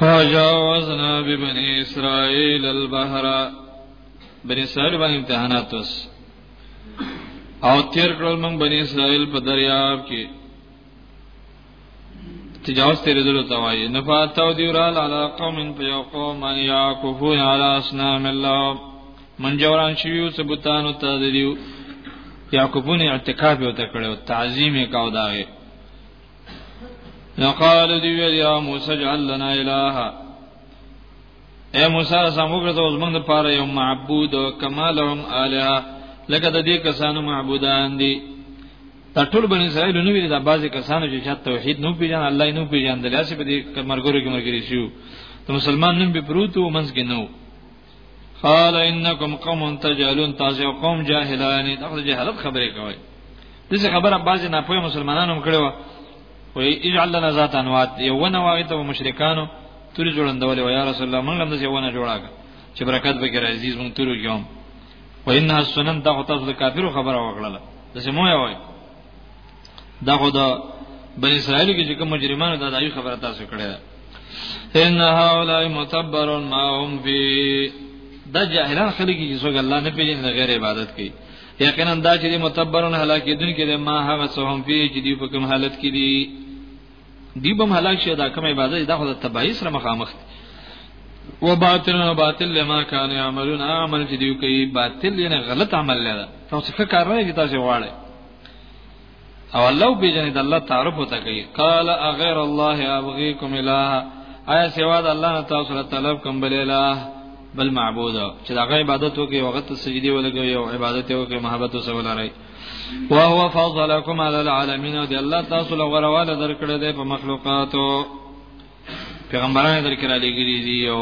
فجاوزنا ببني اسرائيل البحر بني اسرائيل باندې امتحانات وس او تیر کړل موږ بني اسرائيل په دریاب کې تجاوز تیر دلو توای نفاتو دیورال علا قوم په یو قوم ان یعکفون علی اسنام الله من جوران شیو سبوتانو ته دیو یعکفون اعتکاف یو تکړه تعظیم کاو داغه نو قال دی ویل یا موسی اجعل لنا الها اے موسی سموګه ته زمنګ د پاره یو معبود کما لهم الها لکه د دې کسانو معبودان دي دا ټول بنی اسرائیل نو ویل دا بعضی کسانو چې چا توحید نو پیژن الله نو پیژن دلاسه په دې مرګورو کې مرګري شو ته مسلمان نن به پروت او منځ کې نو قال انکم قوم تجهلون تاسو قوم جاهلان دغه جهالت خبرې کوي دغه خبره بعضی نه پوهه مسلمانانو کړې و وی اجعل لنا ذات انوات یو ونه واغې ته مشرکانو توري جوړندول و یا رسول الله موږ هم دغه ونه جوړاګه چې برکت به کې راځي موږ تورو کوم و ان السنن دا تاسو د کافرو خبره وکړه دا سمو یې وای دا خو دا بن اسرائیل کې چې کوم مجرمانو دا دایي خبره تاسو کړې ده ان هؤلاء متبر ما هم فی دا جاهلان خلک چې څوګ الله نه پیژني غیر عبادت کوي یقینا دا چې متبرون هلاکې دن کې ما هغه څه هم فی چې دی په کوم حالت کې دي دی بم هلاک شه دا کوم عبادت دا خو د تبعی سره مخامخ دی و باطل و باطل لما کان یعملون عمل چې دی کوي باطل یعنی غلط عمل لري تاسو ښه کار نه دي تاسو واړی او الله به جن د الله تعارف وته کوي قال اغیر الله ابغيكم اله آیا سوا د الله نه تاسو له طلب کوم بل اله بل معبود چې د غي عبادت وکي او غت سجدي ولګي او عبادت وکي محبت وسول لري او هو فضلکم علی العالمین او دی الله تاسو له غرواله درکړه ده په مخلوقاتو پیغمبرانو درکې را لګري دي او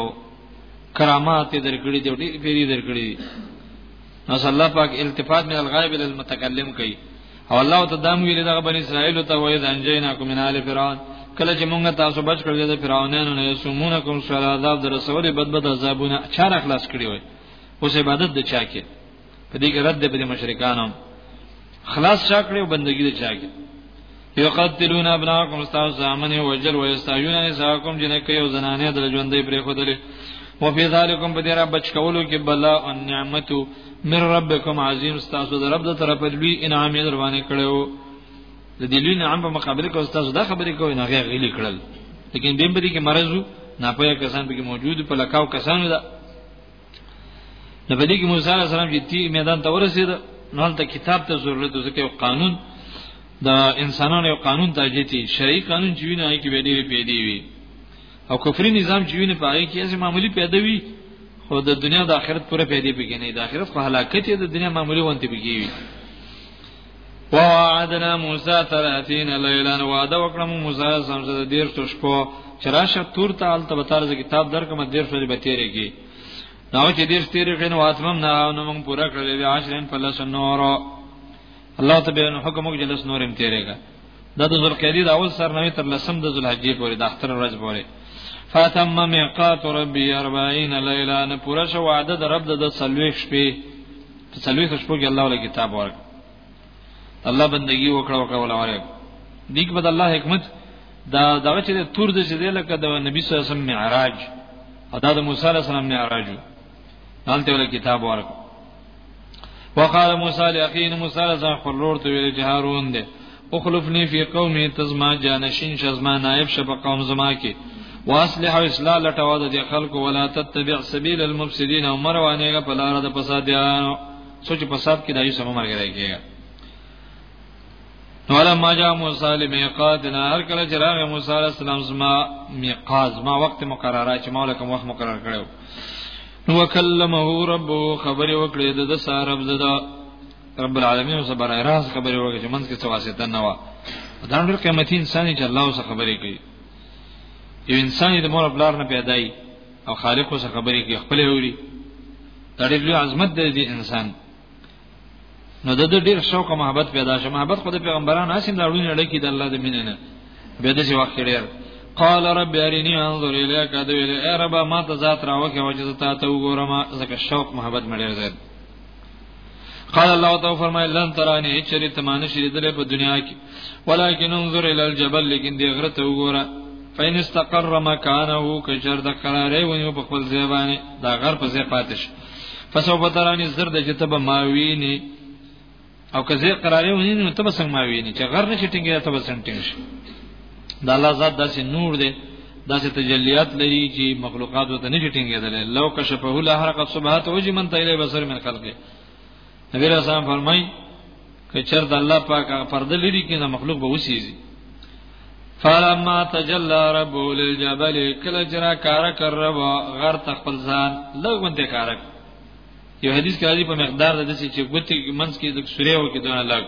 کرامات درکړي دي ډېر پیری درکړي دي نو صلی الله پاک التفات من الغائب الى المتکلم کوي او الله ته دام ویل دغه بنی اسرائیل ته وایي د انجینا کوم نه ال فرعون کله چې مونږ تاسو بچ کړل د فرعونانو نه سمونه کوم سره عذاب در رسول بد بد عذابونه چار اخلاص کړی وي اوس عبادت د چا کې په دې کې رد په مشرکانو خلاص چا کړو بندگی دې چا کې یقتلون ابناکم استاو زامن وجل و یستایون نساکم جنې کې یو زنانه د ژوندې پرې خو دلې و فی ذالکم په دې را بچ کولو کې بلا او نعمت من ربکم عظیم استاسو د رب د طرف لوی انعام یې دروانه کړو د دې لوی نعمت په مقابل کې استاسو دا خبرې کوي نه غیر غلی کړل لیکن دیم بری کې مرزو ناپوهه کسان به موجود په لکاو کسانو دا نو په دې کې موسی عليه السلام چې تی میدان ته ورسید نو هلته کتاب ته ضرورت ځکه یو قانون د انسانانو یو قانون ته جتی شرعي قانون چې ویني کې به ډېری پیدا وي او کفري نظام چې ویني پاره کې یې معمولی پیدا وي خو د دنیا د آخرت پوره پیدا بګینې د آخرت خو هلاکت یې د دنیا معمولی وانت بګیوي ووعدنا موسی 30 لیلا وعده وکړم موسی سم سره دیر شو شپو چرشه تور ته الته به ترز کتاب درکمه دیر شو به تیریږي نو چې دیر تیرې کین واتمم نه نو موږ پورا کړلې 10 په لس نور الله تبارک حکم وکړي لس نورم تیریږي دا د ذوالقعدې د اول سرنوي تر لسم د ذوالحجې پورې د اختر ورځ پورې فاتم میقات ربی 40 لیلا نه پوره شو وعده د رب د سلويخ شپې په سلويخ شپو کې الله ول کتاب ورک الله بندگی وکړه وکړه ولا ورک دیګ بد الله حکمت دا دغه چې تور د چې لکه د نبی صلی الله علیه وسلم معراج ادا د موسی علیه السلام معراج دالته ول کتاب ورک وقال موسی لاخین موسی ځان خلور ته ویل چې هارون دی اخلفنی فی قومی تزما جانشین شزما نائب شپ قوم زما کې واصلح او اصلاح لټوا د خلکو ولا تتبع سبیل المفسدین او مروانېګه په لار د فسادیانو سوچ په صاحب کې دایو سم مرګ راکېږي نو ما جاء موسی لمیقاتنا هر کله چې راغی موسی علیه السلام زما میقات ما وخت مقرره چې ما لکم وخت مقرر کړو نو وکلمه ربه خبرې وکړې د سره رب زدا رب العالمین سره برای راز خبرې وکړې چې منځ کې څه واسطه نه و دا ډېر قیمتي انسان چې الله سره خبرې کوي یو انسان د مور بلار نه پیدای او خالق سره خبرې کوي خپل وری دا ډېر لوی عظمت دی انسان نو د دې ډیر شوق او محبت پیدا شو محبت خو د پیغمبرانو اسیم راوړي نه لکه د الله د مینې نه به د څه وخت ډیر قال رب ارني انظر اليك ادو الي اي رب ما ته ذات راوکه وجه ته ته وګورم زکه شوق محبت مې ډیر زیات قال الله تعالی فرمایل لن ترانی چری تمانه شری دلې په دنیا کې ولکن انظر الى الجبل لیکن دی غره ته وګوره فین استقر مکانه کجر د قرارې ونیو په خپل ځای باندې دا غر په ځای پاتې شي فسو بترانی زر د جته به ما ویني او که زه قرارې ونی نو ته به څنګه ما ویني چې غر نشي ټینګه ته به څنګه ټینګ شي د الله ذات داسې نور دی داسې تجلیات لري چې مخلوقات ته نشي ټینګېدل لو کشفه له حرکت صبحات او جمن تیرې بصر من خلقه نبی رسول الله فرمای که چرته الله پاک هغه پرده لري کنه مخلوق به وسیږي فلما تجلى ربه للجبل کله جرا کار کر رب غر تخپل ځان لګونته کار یو حدیث کې راځي په مقدار د دې چې ګوتې منځ کې د سورې او کې دونه لګ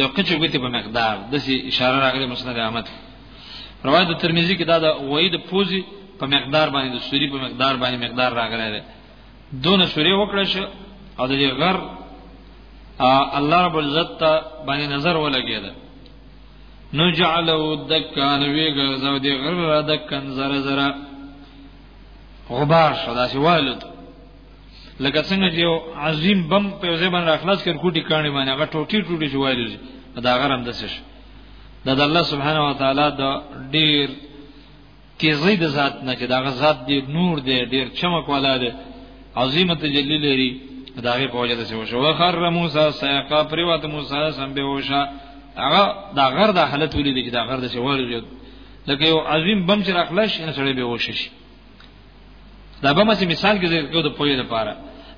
یو کچې ګوتې په مقدار د اشاره راغلي مسند احمد روایت ترمذی کې دا د وحید پوزي په مقدار باندې د سوري په مقدار باندې مقدار راغلی دی دونه سوري وکړه شو او د دې غر الله رب العزت ته باندې نظر ولګید نو جعلو دکان وی غزو دې غر را دکان زره زره غبار شو داسې والد لکه څنګه چې یو عظیم بم په ځای باندې اخلاص کړ کوټی کانی باندې هغه ټوټي ټوټي شو والد دا غرم دسه شو دا د الله سبحانه و تعالی د ډیر تیزی د ذات نه چې داغه ذات دی نور دی ډیر چمک والا دی عظیمه تجلی لري داغه په وجه د څه وشو وخر موسی سیقا پریوت موسی سم به وشا هغه دا غر د حالت ولید چې دا غر د څه ورغی لکه یو عظیم بم چې راخلش ان سره به وشش دا بم چې مثال کې ذکر کوو د پوی لپاره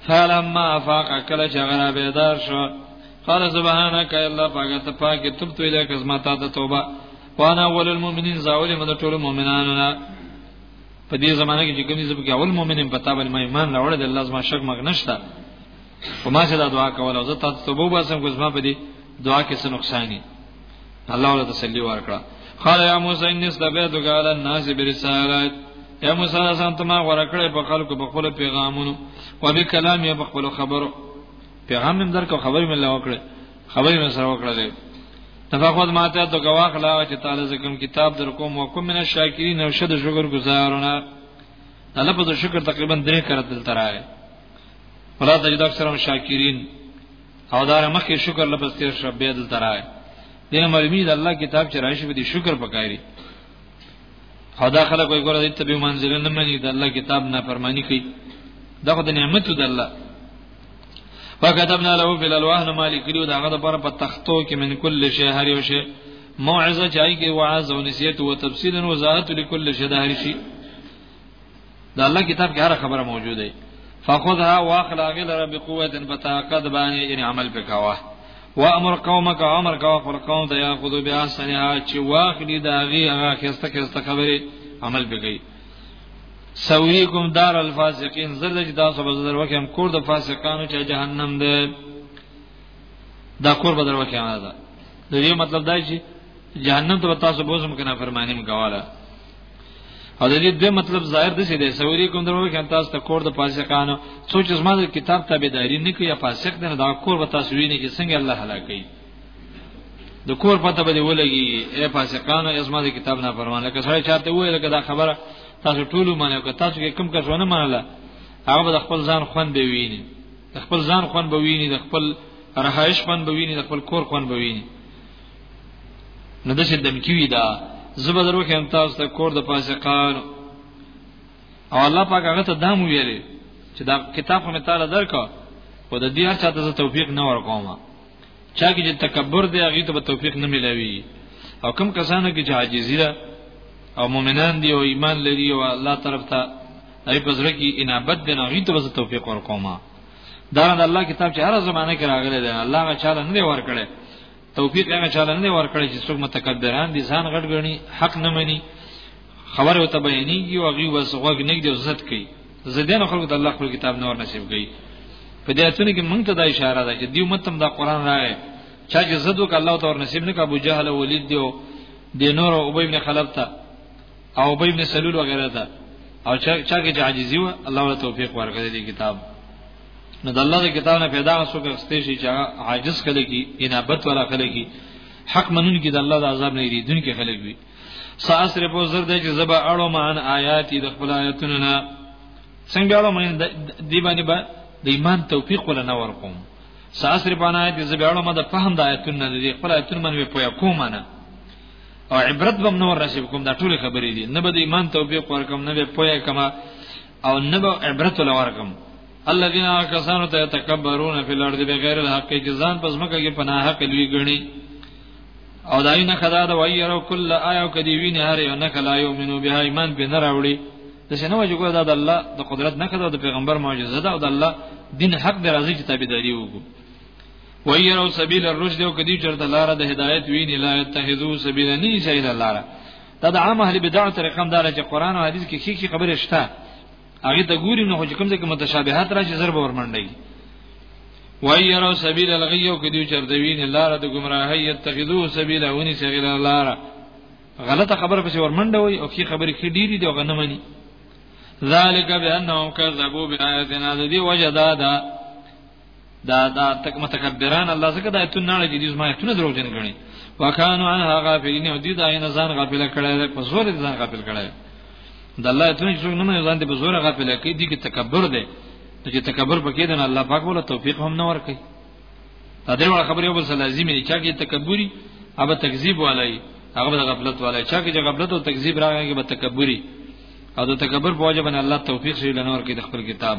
فلما افاق کله چې غنا بیدار شو قال سبحانك الا پاک ته پاک تبت الیک از ما ته توبه وانا اول المؤمنین زاول من ټول مؤمنانو نه په دې زمانه کې چې کومې زب کې اول مؤمنین پتا بل ما ایمان راوړ د الله زما شک مګ نشتا په ما چې دا دعا کوله زه تاسو ته وبو باسم کوم زما په دې دعا کې څه نقصاني الله ولا تسلی ورکړه قال یا موسی ان استبیتک علی الناس برسالات یا موسی سلام ته ما ورکړې په خلکو په خپل پیغامونو او به کلام یې په خپل خبرو پیغام هم درکو خبرې مې الله وکړه خبرې مې سره وکړلې تفاقد ماته د گواخ لا چې تعالی زکم کتاب در کوم وکم من الشاکرین او شد شکر گزارونه الله په شکر تقریبا درې کرت دل تراغه ولا تجد اکثرهم شاکرین او دار مخکې شکر لپس تیر شب دل تراغه دین مرمید الله کتاب چې راشي به شکر پکاري او دا خلک وایي ګوره دې ته به منځله نه مني د الله کتاب نه فرمانی کوي دا خو د نعمت د الله فكتبنا له في الالواح ما لكلو داغه د پر په تختو کې من کل شی هر یو شی موعظه چای کې وعظ او نصیحت او تفصیل او وضاحت لكل شی د هر شی دا الله کتاب کې هر خبره موجوده ده فخذها واخلا غل رب قوه بطاقت باندې یعنی عمل وکاوه وامر قومك امر کا خپل قوم ته یاخذو بیا سنها چې واخلی دا غي هغه خسته خسته خبره عمل وکړي سویکم دار الفاسقین زرد چې تاسو به زر وکم کور د فاسقانو چې جهنم ده دا کور بدر وکم دا د دې مطلب دا چې جهنم ته تاسو بوزم کنه فرمانی مکواله او د دې دوه مطلب ظاهر د څه دی سوري کوم درو کې تاسو ته کور د فاسقانو سوچ زما د کتاب تابعداري نه کوي فاسق نه دا کور به تاسو ویني چې څنګه الله هلاکي د کور پته به ولګي اے فاسقانو ازما د کتاب نه فرمان لکه سره چاته وای لکه دا خبره تاسو ټول معنی کو تاسو کې کم کس ونه منله هغه به خپل ځان خوان به ویني خپل ځان خوان به ویني خپل رهایش خوان به ویني خپل کور خوان به ویني نو داسې دمکی وی دا زبر درو کې هم تاسو ته کور د فاسقان او الله پاک هغه ته دام ویلې چې دا کتاب هم تعالی درکا او د دې هر چا ته توفیق نه ورکوم چا کې چې تکبر دی هغه ته توفیق نه ملوي او کم کسانو کې چې عاجزی ده او مؤمنان دی او ایمان لري او الله طرف ته ای پزره کې انابت دی نه غیته وز توفیق ورکوما دا د الله کتاب چې هر زمانه کې راغلی دی الله غا چاله نه ور کړی توفیق هغه چاله نه ورکړي چې څوک متکبران دي ځان غټ غني حق نه مني خبره او تبینیږي او غي وس غوګ نه دی عزت کوي زدان خلکو د الله خپل کتاب نه ور نصیب کوي په دې اتنه کې مونږ ته دا اشاره ده چې دیو متم دا قران راغی چا چې زدو ک الله تعالی نصیب نه کا ابو جهل او ولید دیو د نور او ابی ابن خلف ته او ابی ابن سلول وغیرہ ته او چا چې عاجزی و الله تعالی توفیق ورکړي دې کتاب نو د الله د کتاب نه پیدا غسو کې استې شي چې عاجز کړي کی انابت ولا کړي کی حق منون کی د الله د عذاب نه لري دن کې خلک وي ساسر په زر د چې زبا اړو مان آیات د خپل آیاتونو نه څنګه اړو مان دی باندې با د ایمان توفیق ولا نه ورقوم ساسر په نه آیات زبا اړو ما د فهم د آیاتونو نه دی خپل آیاتونو باندې په کوم نه او عبرت بم نور رسیب کوم دا ټول خبرې دي نه به د ایمان توفیق ورکم نه به پوهه کما او نبو عبرت لورکم الذين كسانوا يتكبرون في الارض بغیر الحق چې ځان پس مکه کې پناه حق لوي غني او دای نه خدا دا وای یو کل آیو کدی ویني هر یو نه کلا یو منو به ایمان به نه راوړي د شنو وجه ګو دا د الله د قدرت نه کړو د پیغمبر معجزه ده او د الله دین حق به راځي چې تابعداري وکړو وای یو سبیل الرشد او کدی چرته لار د هدایت ویني لا تهذو سبیل نه شي لاره دا د عام اهل بدع طریقه هم دار چې قران او حدیث کې خې خې خبره شته هغه ته ګوري نو چې کوم ځای کې متشابهات راشي ضرب ورمنډي وای یرو سبیل الغیو کې دی چرته وین لار د گمراهی یتخذو سبیل ونی سغیر لار غلطه خبره پس ورمنډه وای او کی خبره کې ډیری دی غنه منی ذالک بانهم کذبوا بیااتنا ذی وجدادا دا دا تک متکبران الله زکه د ایتون نه لګی دي زما ایتونه درو جن غني وکانو ان هغه غافلین او دي دا نه ځان غافل کړي ده په زور ځان غافل کړي د الله ایتونه چې نه نه ځان دې په زور غافل کړي دي کې تکبر ده چې تکبر پکې ده الله پاک ولا توفیق هم نه ور کوي دا درې وړ خبرې وبس لازمي دي چې کې تکبوري ابا تکذیب والای هغه د غفلت والای چې کې غفلت او تکذیب راغی کې به تکبوري او د تکبر په وجه باندې الله توفیق شي لنور کې د خپل کتاب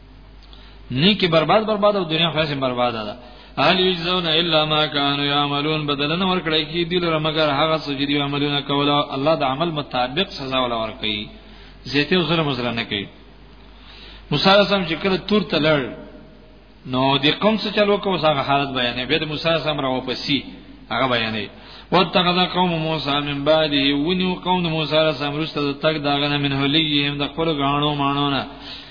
نیکی برباد برباد او دنیا خاصه برباد ده هل یجزون الا ما كانوا يعملون بدلنه ورکړی کی دی لره مگر هغه څه چې دی عملونه کوله الله د عمل مطابق سزا ولا ورکړي زیته او ظلم سره نه کوي موسی سم چې کله تور ته لړ نو د قوم څه چلو کو هغه حالت بیانې به د موسی سم را واپسی هغه بیانې واتخذ قوم موسی من بعده ونو قوم موسی سم رسته تک داغه نه من هلیهم د خپل غاڼو مانونه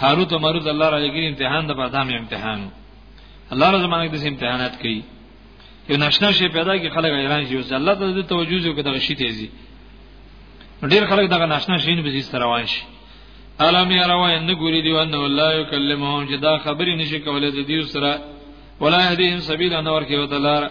هاروت او ماروت الله را لګی امتحان د بادام امتحان الله را زمانه د امتحانات کوي یو ناشنا شی پیدا کی خلک ایران شي او الله ته د توجه یو کده شي تیزي ډیر خلک دغه ناشنا شین به زیست روان شي علم یا روا ان ګوري دی ان الله یکلمهم چې دا خبرې نشي کولای د دې سره ولا هدیهم سبیل انور کې وتلار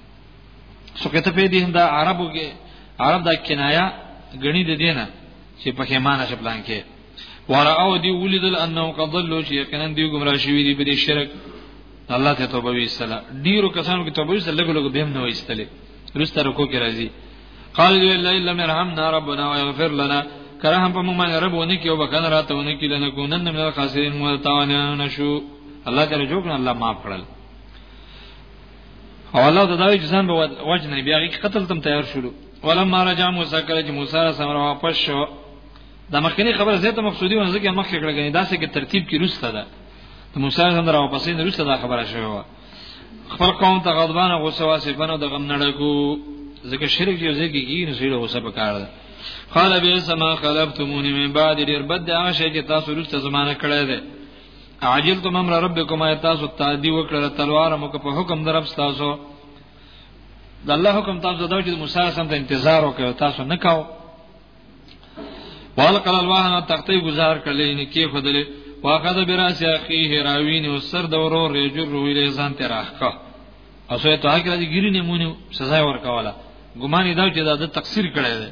سکه ته په دې دا عربو کې عرب دا کنایا غنی د دینه چې په کې معنی چې پلان کې ورأو دی ولیدل انه قد ضلوا چې یقینا دی گمراه شوی دی په شرک الله ته توبه ویسله ډیرو کسانو کې توبه ویسله لګو لګو به هم نه ویستلې رسته رکو کې راځي قال لا الا مرحمنا ربنا ويغفر لنا کرهم په موږ باندې رب ونه کې او بکنه راته ونه کې لنه کو نن موږ خاصین مو تاونه نشو الله تعالی جوړ الله معاف کړل او الله ته دا وی چې ځان به وجنه بیا غي قتل تم تیار شولو ولما رجع موسی کله چې موسی را سره واپس شو دا مخکنی خبره زیاته مقصودی ونه ځکه مخکې کړه غني دا څه کې ترتیب کې روسته ده د موسی سره را واپس نه روسته دا خبره شوی و خپل قوم ته غضبان غوسه واسفنه د غم نړګو ځکه شرک یو ځکه کې نه سیله غوسه پکار ده قال بیا سما خلفتمونی من بعد ډیر بد هغه شی چې تاسو روسته زمانہ کړی ده عجلتم امر ربکم آیا تاسو تعدی وکړه تلوار مو په حکم درب تاسو د الله حکم تاسو دا چې موسی سم ته انتظار وکړ تاسو نه کاو وال قال الواهنا تختی گزار کړلې نه کې خدلې واخذ براس اخیه راوین او سر د ورو رجو روی له ځان ته راخه اوسه ته هغه راځي ګری نه مونږ سزا ورکواله ګمان دا چې دا د تقصیر کړی دی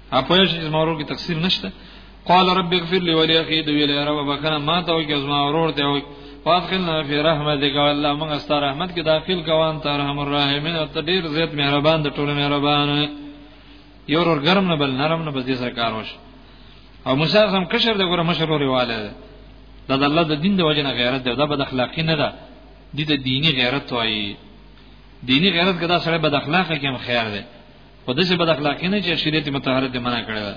اپو یې چې زمورو کې تقسیم نشته قال رب اغفر لي ولأخي دوی له رب بکنه ما ته او کې زما ورور ته او فادخلنا فی رحمتک والله موږ ستاره رحمت کې داخل کوان ته رحم الرحیمین او ته ډیر زیات مهربان د ټولو مهربان یو ور ګرم نه بل نرم نه بزې سره کار وش او موسی هم کشر د ګره مشر ورواله دا د الله د دین د وجه نه غیرت دی دا بد اخلاقی نه ده د دې دینی غیرت وایي دینی غیرت کدا سره بد اخلاقه کې هم خیر دی په دې څه بد اخلاقی نه چې شریعت متحرت منع کړی ده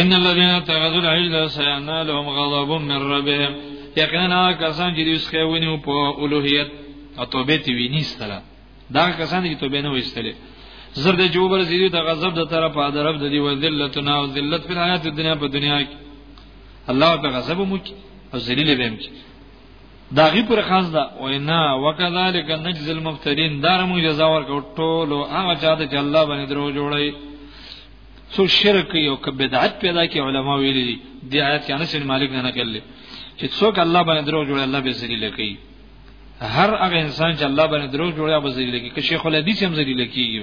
ان الذين اتخذوا العجل سينالهم غضب من ربهم یقینا کسان چې دوی ښه ونیو په اولوهیت او توبه تی وینیستله دا کسان چې توبه نه وستله زرد جوبر زیدی د غضب د طرف ا درب د دی و ذلتنا او ذلت په حیات دنیا په دنیا کې الله په غضب مو کې او ذلیل به مو کې دا غي پر خاص ده او نه وکذالک نجز المفترین دار موږ جزا ورکو ټول هغه چا ته چې الله باندې درو جوړي سو شرک یو ک بدعت پیدا کی علما ویلي دي د آیت کې انس بن مالک نه نقل لري چې څوک الله باندې درو جوړي الله به ذلیل کوي هر هغه انسان چې الله باندې درو جوړي هغه ذلیل کوي که شیخ الحدیث هم ذلیل کیږي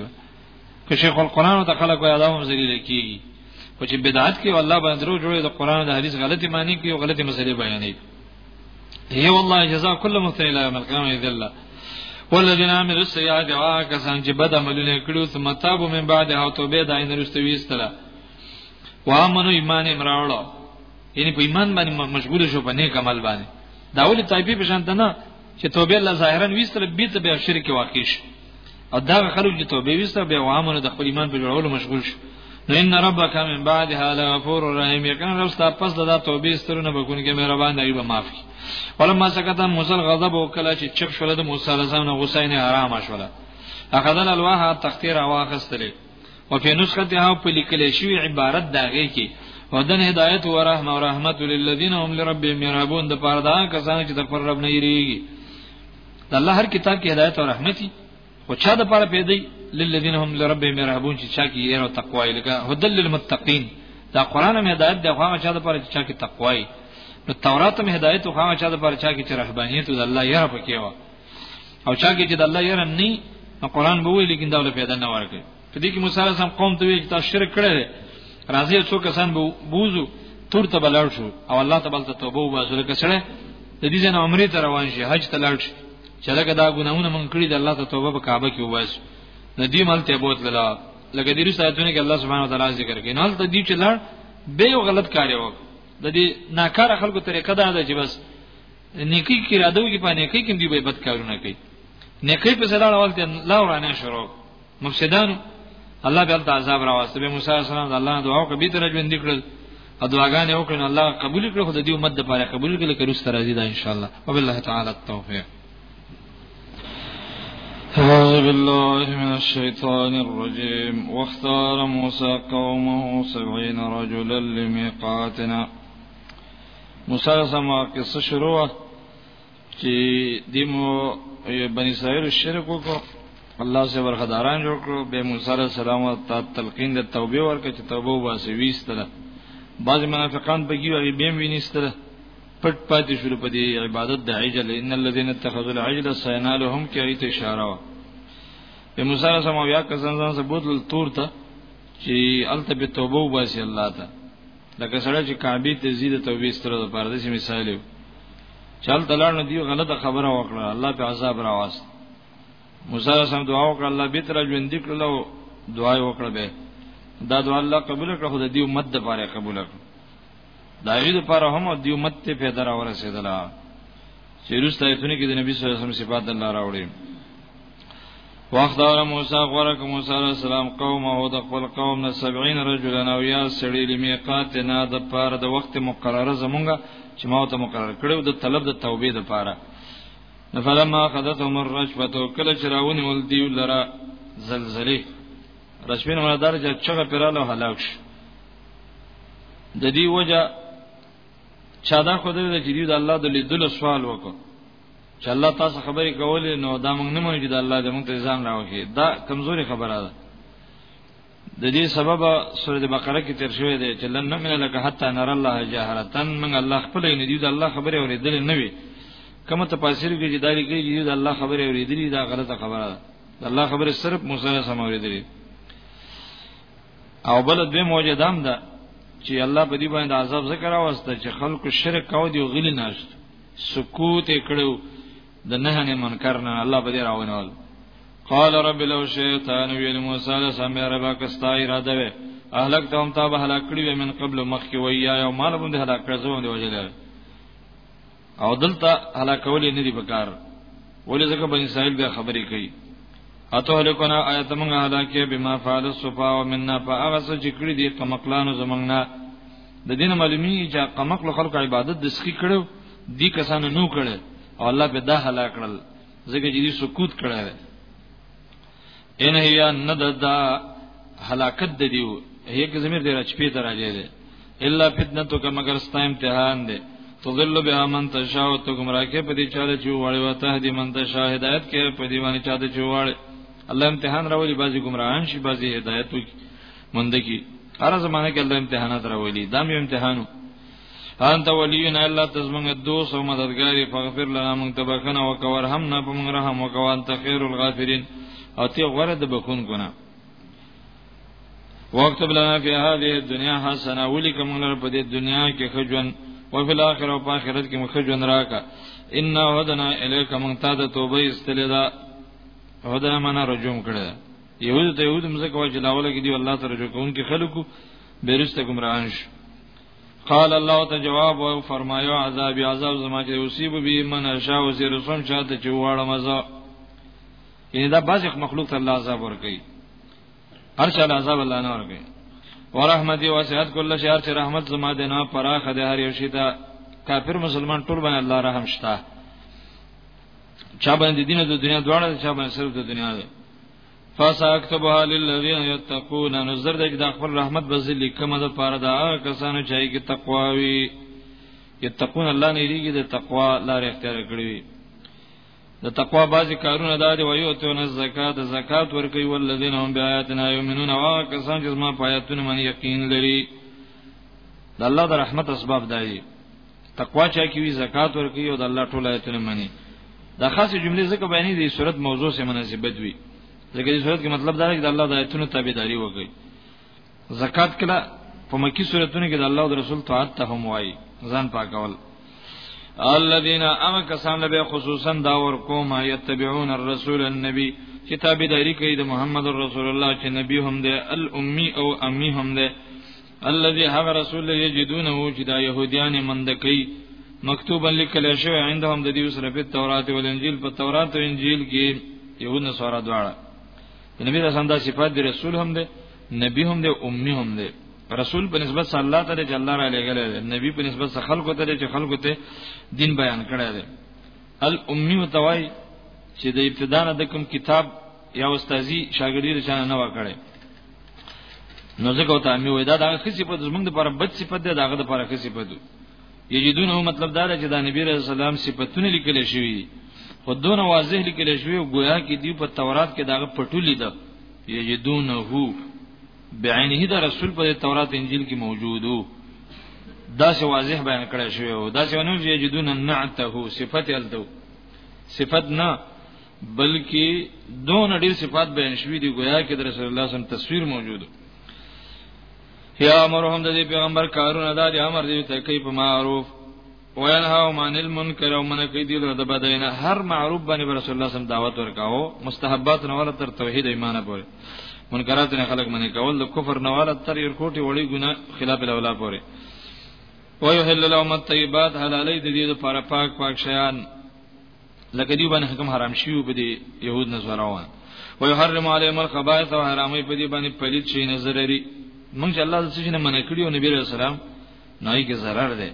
که شیخ القرآن ته خلک وایي دا هم ذلیل کیږي او چې بدعت کې الله باندې درو جوړي د قرآن او د حدیث غلطي معنی کوي او غلطي مسلې بیانوي ای والله جزاء کل متعلق یوم القیامه ذلہ والذین عملوا السیئات وا کسان چې بد عملونه کړو ثم تابوا من بعد او توبه دای نه رسته ویستله وا منو ایمان امراوړو یعنی په ایمان باندې مشغول شو په نیک عمل باندې دا ولې تایبی په شان نه چې توبه الله ظاهرا ویستل بیت به شرک واقع شي او دا خلک چې توبه ویستل به وامونه د خپل ایمان په جوړولو مشغول شي نو ان ربک من بعد هذا غفور رحیم یقینا رب ستا پس دا توبه سترونه بکون کې مهربان دی به معاف کی ولما سکت موسی غضب وکړه چې چپ شول د موسی علیه السلام غصه نه حرام شول اخذل الواح تختیر واخستلې او په نسخه ته په لیکل شوی عبارت داغه کې ودن هدایت و رحم و رحمت للذین هم لربهم یرهبون د پاره دا کسان چې د پر رب نه یریږي د الله هر کتاب کې هدایت او رحمتي خو چا د پاره پیدا للذین هم لربهم یرهبون چې چا کې یې او تقوا یې لګه هدل للمتقین دا قران مې هدایت دی خو هغه چا د پاره چې چا کې تقوا یې نو تورات مې هدایت خو هغه چا د پاره چا کې چې رهبانیت د الله یې را پکې و او چا کې چې د الله یره نه نو قران به وی لیکن دا له پیدا نه ورکړي په دې کې موسی علیه السلام قوم ته وی چې تاسو شرک کړی راځي څو کسان به بوزو تور ته بلړ شو او الله تعالی ته توبه وباسو لکه سره د دې جن عمره ته روان شي حج ته لاړ شي چې لکه دا ګناونه مونږ کړی د الله ته توبه په کعبه کې وباسو د دې مال ته بوت لاله لکه دې رسالتونه کې الله سبحانه وتعالى ذکر کوي نو ته دې چې لاړ به یو غلط کار وکړي د دې ناکاره خلکو طریقه دا ده چې بس نیکی کې را دوی په نیکی کې دی به بد کارونه کوي نیکی په سره اول ته لا ورانه شروع مفسدان الله به عذاب راوسته به موسی السلام د الله دعا کوي تر ژوند کړل او دعاګانې وکړي نو الله قبول کړي خو د دې امت لپاره قبول کړي که روسته راځي دا ان شاء الله او بالله تعالی التوفیق أعوذ بالله من الشيطان الرجيم واختار موسى قومه سبعين رجلا لميقاتنا مسلسمه قصه شروع چې دیمو بنی اسرائیل شرک وکړو الله سره ورخداران جوړ کړو به موسی علیہ السلام ته تلقین د توبه ورکړه چې توبه واسي ویستله بعض منافقان په کې وی به وینستله پټ پاتې شول په دې عبادت د عجل ان الذين اتخذوا العجل سينالهم کې ایت اشاره وا به موسی علیہ السلام بیا کسان ځان ثبوت تور ته چې الته به توبه واسي الله ته لکه سره چې کعبه ته زیاده توبې ستره د پاره د مثال یو چل تلړ نه دی غلطه خبره وکړه الله په عذاب راواست موسی سم دعا وکړه الله به تر ژوند کړلو دعا وکړه به دا دعا الله قبول کړه خو د دې امت د پاره قبول کړه دا یې د پاره هم د امت ته پیدا را ورسېدله چې روسته ایتونه کې د نبی صلی الله علیه وسلم صفات الله راوړي وخت دا موسی غره کوم موسی علیہ السلام قوم او د خپل قوم نه 70 رجلن او یا سړی لمیقات نه د پاره د وخت مقرره زمونږه چې ما ته مقرر کړو د طلب د توبې د پاره فلما خذتهم الرجفه کله چې راونی ول دی لرا زلزله رشمن ولدار چې چغه پراله هلاک شو د دې وجه چا دا خو دې چې دی د الله د لیدلو سوال وکړو چې الله تاسو خبرې کولې نو دا موږ نه مونږ چې د الله د موږ ته ځان راوخی دا کمزوري خبره ده د دې سبب سورۃ بقره کې تیر شوی دی چې لن نؤمن لك حتا نرى الله جهرتن موږ الله خپل نه دی د الله خبرې اورېدل نه وي کومه تفاسیر کې چې دا لیکي چې د الله خبرې اورېدلې دا غلطه خبره ده د الله خبرې صرف موسی سره سم اورېدلې او بل دوی موجدام ده چې الله په دې باندې عذاب ذکر اوسته چې خلکو شرک کاو دی غلی ناشت سکوت کړو د نه نه منکر نه الله په دې راونول قال رب لو شیطان ویل موسی له سم رب کستا اراده وی اهلک ته هم تا به هلاک کړی من قبل مخکی ویا یو مال باندې هلاک کړو دی وجه او دلته هلاکول نه دی پکار ولې ځکه بنی اسرائیل بیا خبرې کوي اته هلکونه آیت موږ هلاکه بما فعل الصفا ومنا فاغه څه چې کړی دی قمقلانو زمنګ نه د دین معلومی چې قمقل خلق عبادت د سخی کړو دی کسانو نو کړي او الله به دا هلاک کړل ځکه چې دې سکوت کړی ان هي نددا هلاکت د دیو هیګ زمير دی راځي په درجه دی الا فتنتک مگر ستا امتحان دی تضل بها من تشاء تو گمراه کې په دې چاله چې وړي وته دې من تشاء هدایت کې په دې باندې چاته چې وړي الله امتحان راولي بعضي گمراهان شي بعضي هدایت وکي مونږ کې هر زمانه کې الله امتحانات راولي دا مې امتحانو انت ولینا الله تزمنګ دوست او مددګاری فغفر لنا من تبخنا وکور هم نه په موږ رحم وکو انت خیر الغافرین او تی غره د بخون ګنا وقت بلنا فی هذه الدنيا حسنه ولیکم لر په دې دنیا کې خجون او فی الاخره او په آخرت کې مخجون راکا ان هدنا الیک من تا د توبه استلدا هدنا منا رجوم کړه یهود ته یهود مزه کوي چې لاول کې دی الله سره جو کوونکې خلکو بیرسته ګمراهان شي قال الله ته جواب او فرمایو عذاب عذاب زما چې یصيب به من اشاء او سر سم چاته چې واړه مزه یعنی دا بعض مخلوق ته الله عذاب ورکي هر چا عذاب الله نه ورکي ورحمتي واسعت کله شهر چې رحمت زما د نه پراخه ده هر یو شي ته کافر مسلمان ټول باندې الله رحم شته چا باندې دین او دنیا دواړه چا باندې صرف د دنیا ده فساكتبها للذين يتقون نظر دې د خپل رحمت بزل لیکمه د پاره دا کسانو چې کې تقوا وي یتقون الله نه لري د تقوا لار اختیار کړی د تقوا بعضی کارونه دا دی وایو ته نه زکات زکات ورکوي ولذین هم بیااتنا یؤمنون وا کسان چې ما پایتونه من یقین لري د الله د رحمت اسباب دی تقوا چا کی وی زکات ورکی او د الله ټول آیتونه منی دا خاصه جمله زکه بیانې دي صورت موضوع سره مناسبت وي زکه دې صورت کې مطلب دا دی چې د الله د آیتونو تابعداري وکړي زکات کله په مکی صورتونو کې د الله او رسول طاعت ته هم وایي ځان پاکول الذين اما کسان له خصوصا دا ور کوم یتبعون الرسول النبي چې تابعداري کوي د محمد رسول الله چې نبی هم دی الامي او امي هم دی الذي هغه رسول یجدونه چې دا يهوديان مندکې مکتوب لیکل شوی عندهم د دې سره په تورات او انجیل په تورات او انجیل کې یو نه سره دواړه نبی رسول دا صفات دی رسول هم دی نبی هم دی امي هم دی رسول په نسبت صلی الله تعالی چې الله را لګل دی نبی په نسبت خلکو ته چې خلکو ته دین بیان کړی دی الامي متوای چې د ابتدا نه د کوم کتاب یا استاذي شاګردي رچانه نه وکړي نو ځکه ته مې وای دا دغه خې صفات زمونږ لپاره بد صفات دی داغه لپاره خې صفات دی یجدونه مطلب دا دی چې د نبی رسول سلام صفاتونه لیکل شوی دي خو دون واضح لیکل شوی او گویا کې دی په تورات کې داغه پټولی ده یجدونه بعینه دا رسول په تورات انجیل کې موجودو دا سه واضح بیان کړی شوی او دا سه ونه یجدونه نعته صفات الدو صفات نه بلکې دون ډیر صفات بیان شوی دی گویا کې د رسول الله سم تصویر موجود یا امرهم د پیغمبر کارونه دا د امر دی ته کوي په معروف وینها عن المنکر او من کوي دی د بدینه هر معروف باندې رسول الله سم دعوت ورکاو مستحبات نه ولا تر توحید ایمان پورې منکرات نه خلق منی کول د کفر نه ولا تر یو کوټي وړي ګنا خلاف الاولا پورې ويحل لهم الطيبات حلالي د دې لپاره پاک پاک شیان لکه دی باندې حکم حرام شیو په دې يهود نزوراوه ويحرم عليهم الخبائث وحرامي په دې باندې پلیت شي نظر لري موږ الله د څه نه منع کړیو نبی رسول الله نای کې zarar ده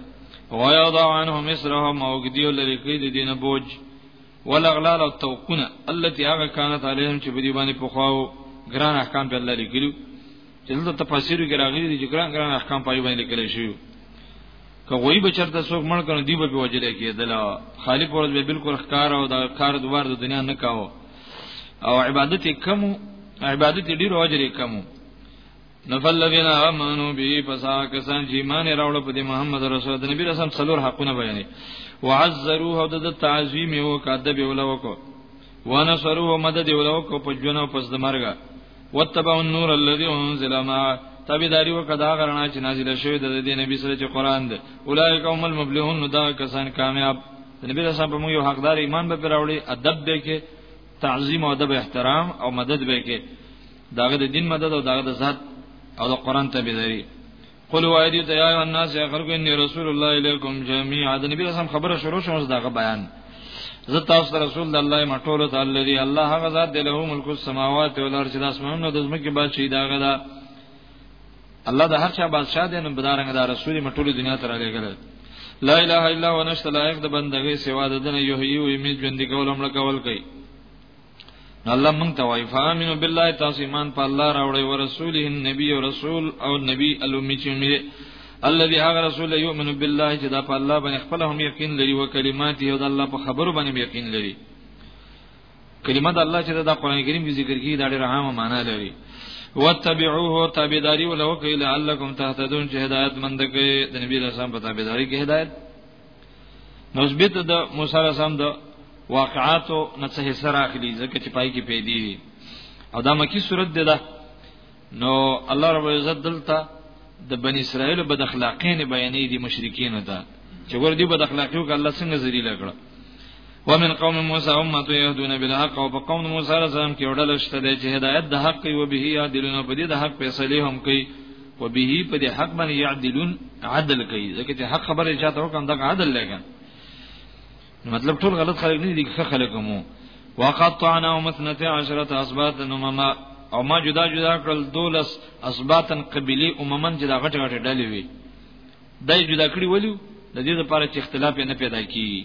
ويضع عنهم اسرهم او ګدیو لري کې د دینه بوج ولغلال او توقونه التي هغه كانت عليهم چې په دې باندې پخواو ګران احکام په الله لري کړیو چې دلته تفاسیر کې راغلي دي چې ګران ګران احکام پای باندې لیکل شوی که غوی به چرته څوک مړ کړي دی به په وجل کېدل خالی پرز به بالکل ښکار او دا کار دوبار د دنیا نه کاو او عبادت کم عبادت ډیر او اجر کم نفل الذين امنوا به فسا کسان چې ایمان راوړ په دې محمد رسول الله نبی رسول څلور حقونه بیانې وعزروه د تعظیم او کادب ولوکو ونصروا مدد ولو کو په جنو پس د مرګه وتبعوا النور الذي انزل ما تابعداري وکدا غرنا چې نازل شوی د دې نبی سره چې قران دی اولایک هم المبلغون نو دا کسان کامیاب نبی رسول په موږ یو حقدار ایمان به پراوړي ادب به کې تعظیم او ادب احترام او مدد به کې داغه د دین مدد او داغه د ذات او د قران تابعداري قل وای دی ته یا الناس یا خلق انی رسول الله الیکم جميعا د نبی رسول خبره شروع شوه دغه بیان زه تاسو رسول د الله ما ټول ته الذي الله هغه ذات دی له ملک السماوات او الارض د اسمانونو د زمکه بادشاہي دا غدا الله د هر چا بادشاہ دی نو بدارنګ دا رسول ما ټول دنیا ته را لګل لا اله الا هو نشته لایق د بندګۍ سوا د دنه یو هی او می ژوند کول امر کول کوي الله مونږ ته وای فامنو بالله تاسو ایمان په الله راوړی او رسوله النبی او رسول او نبی الومی چې مې الذي هغه رسول یؤمن بالله چې دا په الله باندې خپل هم یقین لري او کلمات یو د الله په خبرو باندې یقین لري کلمات الله چې دا قران کریم کې ذکر کیږي دا ډېر عامه معنی لري واتبعوه تابعداري ولو کله لعلکم تهتدون چې هدایت مند کې د نبی رسول په تابعداري کې هدایت نسبت د مسره سم د واقعاتو نڅه حصہ راخلی ځکه چې پای کې پیدا دي او دا مکی صورت ده نو الله رب العزت دلته د بنی اسرائیل بد اخلاقین بیانې دي مشرکین ته چې ور دي بد اخلاقیو ک الله څنګه ذلیل کړ ومن قوم موسی امه يهدون بالحق او په قوم موسی علیه السلام کې وړل شته د چې هدایت د حق او به یادلون په دې د حق فیصله هم کوي او به په دې حق باندې یادلون عدل کوي ځکه چې حق خبره چاته وکم دا عدل لګن مطلب ټول غلط خلک نه دي ښه خلک مو وقطعنا مثنتا عشرة اسباطا امما او ما جدا جدا کړل دولس اسباطا قبيله اممن چې دا غټ غټ ډلې وي دای جدا کړی ولیو د دې لپاره چې اختلاف نه پیدا کیږي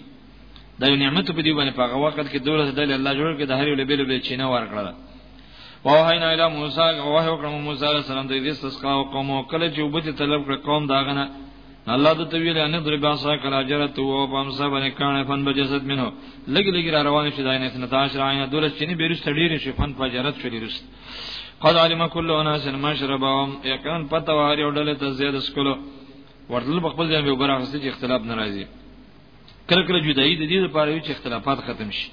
دا یو نعمت په دې باندې په هغه وخت کې دوله د الله جوړ کې د هر یو لبل به چینه ورکړه ووحینا الی موسی ووحی وکړم موسی علیہ السلام د دې استسقا او قوم او کله چې وبته طلب کړ قوم داغه نه الله د تویل ان دربا سا کلا جرت او پم سا باندې کان فن بجسد منه لګ لګ را روان شي داینه 19 عین دولت چني بیرست ډیر شي فن فجرت شي رست قد علم كل اناس ما شربهم یقینا پته واری او ډله ته زیات سکلو ورتل په خپل ځای به برغسته چې اختلاف ناراضي کله کله جدایي د دې لپاره چې اختلافات ختم شي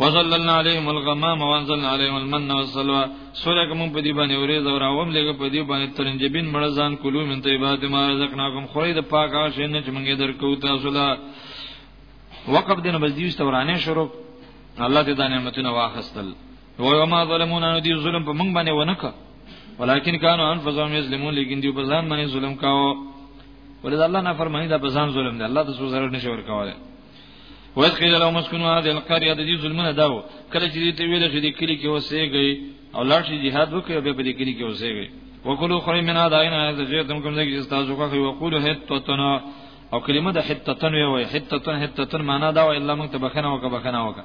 وظللنا عليهم الغمام وانزلنا عليهم المن والسلوى سورہ کوم په دې باندې اورې زورا وم لګه په دې باندې ترنجبین مړزان کلو من طیبات ما رزقناکم خوري د پاک هغه نه چې مونږه درکو تاسو لا وقف دین بس دیو استورانه شروع الله دې دا نعمتونه واخستل و ما ظلمونا نو دی ظلم په موږ باندې ونکړه ولکن کانوا انفسهم یظلمون لیکن دی په ځان باندې ظلم کاوه ولدا الله نه فرمانی دا په ځان ظلم دی الله ته څه ضرر نشي ورکواله وایس قیل لهم اسكنوا هذه القريه د دې ظلمونه داو کله چې دې ته ویل چې دې کلی کې اوسېږي او لاړ شي jihad وکړي به په دې کلی کې اوسېږي وکلو خری من اداینا از جې تم کوم ځای چې تاسو خو کوي وقولو حتتنا او کلمه د حتتن وي حتتن حتتن معنا دا و الا موږ ته بخنه وکړه بخنه وکړه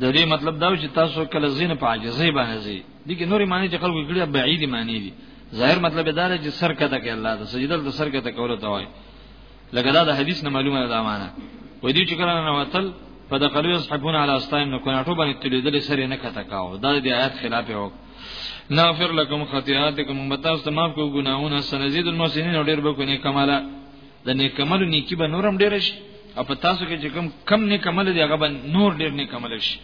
د دې مطلب دا و چې تاسو کله زین په عاجزۍ باندې زی دي کې نورې معنی چې خلکو کړي بعید معنی دي ظاهر مطلب دا دی چې سر کته کې الله ته سجده د سر کته کول ته وایي لکه دا د حدیث نه معلومه ده معنا وې دي چې کله نه وتل په دقلو یصحبون علی استایم نو کنه ټوبه تلیدل سره نه کته کاو دا د آیات خلاف یو نغفر لكم خطيئاتكم متاس تمام کو گناهونه سنزيد المحسنين ډیر به کو نه کماله د نیکمل نیکی به نورم ډیر شي او په تاسو کې چې کم کم نیکمل دی هغه به نور ډیر نیکمل شي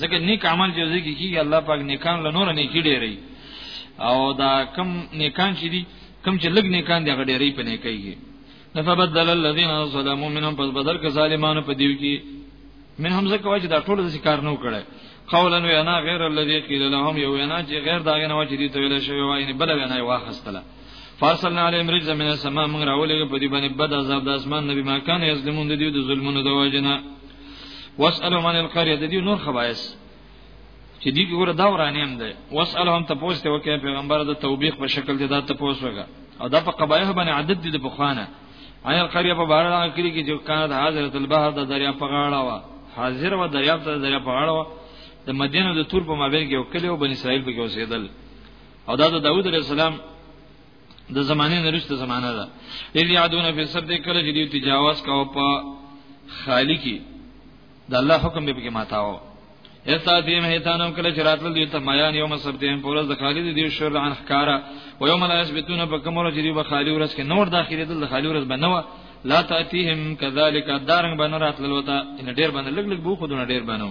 ځکه نیک عمل چې ځکه کیږي الله پاک نیکان له نور نیکی ډیرې او دا کم نیکان چې دي کم چې لګ نیکان دی هغه ډیرې په نیکیږي نفبدل الذين ظلموا منهم پس بدل ک ظالمانو په دیو کې من هم زکه واجب دا ټول د کار نه وکړي قولا وینا غیر الذي قيل لهم یو وینا چې غیر دا غنه واجب دي ته ویل شوی وای نه بل وینا واخستله فارسلنا علیهم رجزا من السماء موږ راولېږه په دې باندې بد عذاب د اسمان نبی ما کان یظلمون د دې د ظلمونو د واجنه واسالو من القريه د دې نور خبایس چې دې ګوره دا ورانیم ده واسالهم تاسو ته وکي پیغمبر د توبېخ په شکل دې دا تاسو وګه او دا په قبایح باندې عدد دې په خوانه ان القريه په بار هغه کلی کې چې کانت حاضرۃ البحر د دریا په غاړه وا حاضر و دریا ته دریا په غاړه وا د مدینه د تور په مابین کې یو کلی او بن اسرائیل په کې اوسېدل او دا د داوود علیه السلام د زمانه نرسته زمانہ ده اذ یعدون فی سبت کله چې دوی تجاوز کاوه په خالی کې د الله حکم به کې ماتاو ایسا دیم هیتانم کله چې راتل دوی ته میان یوم سبت هم په ورځ د خالی د دیو شر عن حکارا و یوم لا یثبتون په کوم ورځ دی به خالی ورځ کې نور داخلي د خالی ورځ بنو لا تاتیهم کذالک دارنګ بنرات لوتا ان ډیر باندې لګ لګ بو خودونه ډیر بنو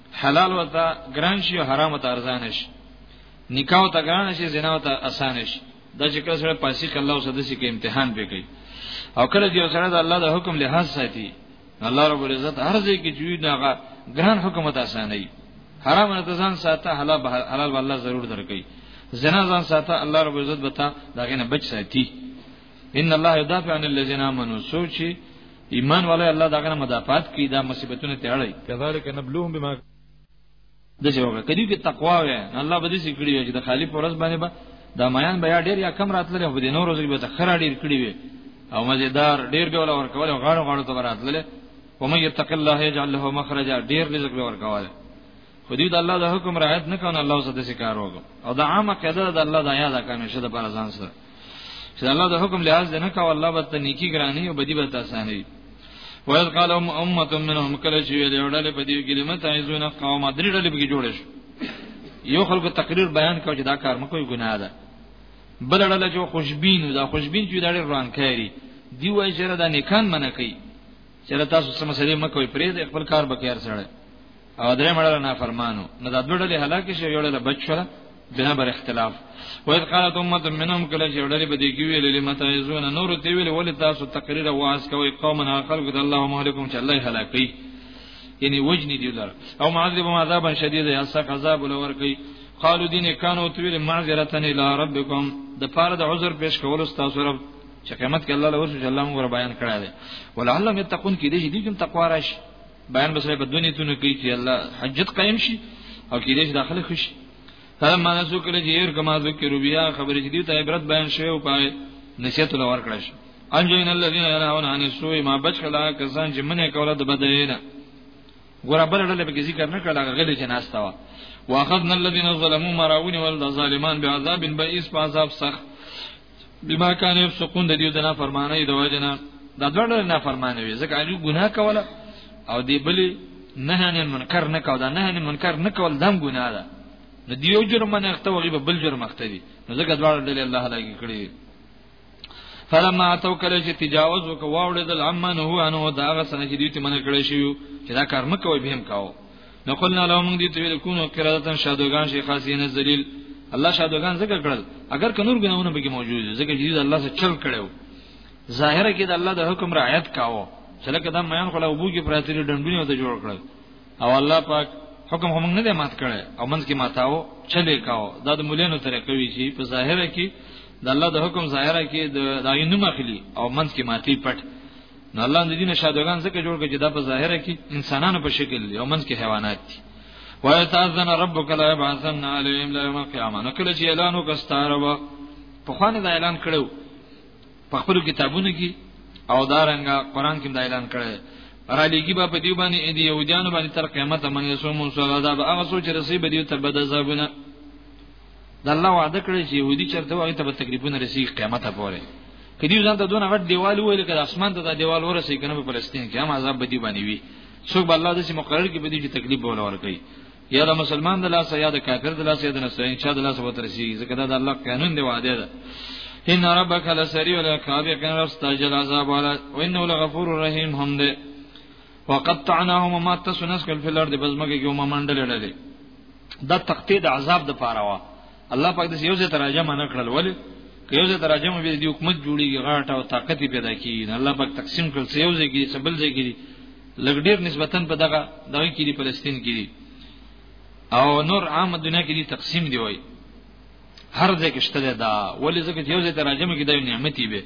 حلال وتا ګران شي او حرام ته ارزان شي نکاح ته ګران شي زنا ته اسان شي دا چې کله سره پاسي کله اوس د سې کې امتحان به کوي او کله چې سره د الله د حکم لحاظ ساتي الله رب العزت هر ځای کې جوړ ناغه ګران حکم ته اسانه حرام نه ځان ساته حلال به حلال الله ضرور درکې زنا ځان ساته الله رب العزت به تا داغه نه بچ ساتي ان الله يدافع عن الذين امنوا سوچي ایمان والے الله داغه مدافعات کی دا مصیبتونه تیړی کذالک نبلوهم بما د څه وګړه کدی کې تقوا وي الله به دې سګړي چې د خالی پرز باندې به دا میان بیا ډیر یا کم راتلل خو دې نور ورځې به خره ډیر کړی وي او مزیدار ډیر به ولا ورکول او غاړو غاړو ته راتلل و مې یتق الله یجعل له مخرجا ډیر رزق به ورکول خو دې د الله د حکم رعایت نه کونه الله سره د کار وګو او دا عامه قاعده د الله د آیات کامه شته پر ځان سره چې الله د حکم لحاظ دی نه کاوه الله به ته نیکی ګرانی او بدی به ته اسانه ویل قال ام امه منهم کله چې ویل وړل په دې کلمه تعیزون قوم درې ډلې به جوړې شو یو خلک تقریر بیان کوي چې دا کار مکوې ګناه ده بل ډله چې خوشبین دا خوشبین چې دا ډېر روان کوي دی وایي چې دا نیکان منه کوي چیرې تاسو سم سړي مکوې پرې د خپل کار به کار سره او درې مړه نه فرمانو نو دا دوړل هلاکه شي یو له بچره بنا بر اختلاف و اذ قالت امه منهم کله چې وړلې به دی کې ویلې لمه تعزون نور ته ویلې ولې تاسو تقریر واس کوي قومنا خلق د الله مهلکم چې الله هلاکي یعنی وجنی دی لر او معذب عذابا شدید یا سخت عذاب لور کوي قالو دین کانو تویل معذرتن الی ربکم د پاره د عذر پیش کول تاسو رب چې قیامت کې الله له ورسو چې الله موږ بیان کړی دی ولعلهم یتقون کې دې دې کوم تقوا راشي بیان بسره په دنیا تونه کوي چې الله حجت قائم شي او کې دې داخله خوشي کله ما نسو کله چې ير کما ذکر بیا خبرې چې دې ته عبرت بیان شوی او پای نصیحت له ور کړی شي انجین الذین ينهون عن السوء ما بشکلا کسان چې منه کوله د بدینه ګور بل ډله به ذکر نه کړه غلې چې ناشتا وا واخذنا الذين ظلموا مراون والظالمان بعذاب بئس فعذاب سخت بما کان یفسقون د دې د نه فرمانه د وجنه د ډول نه فرمانه وي ځکه هغه ګناه کوله او دی بلی نه نه منکر نه کاو دا نه نه منکر نه کول دم ګناه ده نو دیو جرم نه اخته وغي بل جرم اخته دي نو ځکه ډول ډول الله هلاکی کړی فلما اتو کله چې تجاوز وک واوړې د لمن هو انو دا غسنه چې دوی ته منع کړی شو چې دا کار مکوې به هم کاو نو قلنا لو موږ دې ته ویل کوم قرادتن شادوغان شي خاصین ذلیل الله شادوغان ذکر کړل اگر که نور ګناونه به کې موجود دي ځکه چې الله سره چل کړو ظاهره کې د الله د حکم رعایت کاوه چې لکه دا میان خلا وبو کې پراتری ډنډونی وته جوړ کړل او الله پاک حکم هم نه مات کړي او منځ کې ماتاو چلے کاو دا د مولانو طریقې وی چې په ظاهره کې د الله د حکم ظاهره کې د داینو مخلي او منځ کې ماتي پټ نو الله د دین شادوغان ځکه جوړ کړي چې دا په ظاهره کې انسانانو په شکل دي او منځ کې حیوانات دي ويتاذن ربک لا يبعثن عليهم لا يوم القيامه نو کله چې اعلان وکستاره و په خوانه دا اعلان کړو په خپل کتابونو کې او دارنګه قران کې دا اعلان کړی را لګي با په دی باندې دی يهودانو باندې تر قیامت باندې سو موسی دا به هغه سوچ رسي به دی ته بد عذابونه د الله وعده کړې چې يهودي چرته وایي ته به تکلیفونه رسیږي قیامت پورې کدی ځان ته دونه غټ دیوال ویل کړه اسمان ته دا دیوال ورسې کنه په فلسطین کې هم عذاب بدی باندې وي څوک به الله دې مقرر کې بدی چې تکلیف به ولور کوي یا د مسلمان د لاس یا د کافر د لاس یا د نسوین چا د لاس وته رسیږي ځکه دا د الله قانون دی وعده ده ان ربک لسریع العقاب کان رستجل عذاب ولا وانه لغفور رحیم هم ده وقطعناهم ما تسنسكل في الارض بزمګه کې ومنډل لړلې دا تقطیع د عذاب د پاره وا الله پاک د یو ځای تراجم نه کړل ولی که یو ځای تراجم به د حکومت جوړیږي غاټه او طاقت پیدا کیږي الله پاک تقسیم کړل څه یو ځای کې څه بل ځای کې لګ ډیر نسبتا په دغه دغه کې دی فلسطین کې دی او نور عام دنیا کې دی تقسیم دی وای هر ځای کې شته دا ولې ځکه یو ځای تراجم کې د نعمت دی به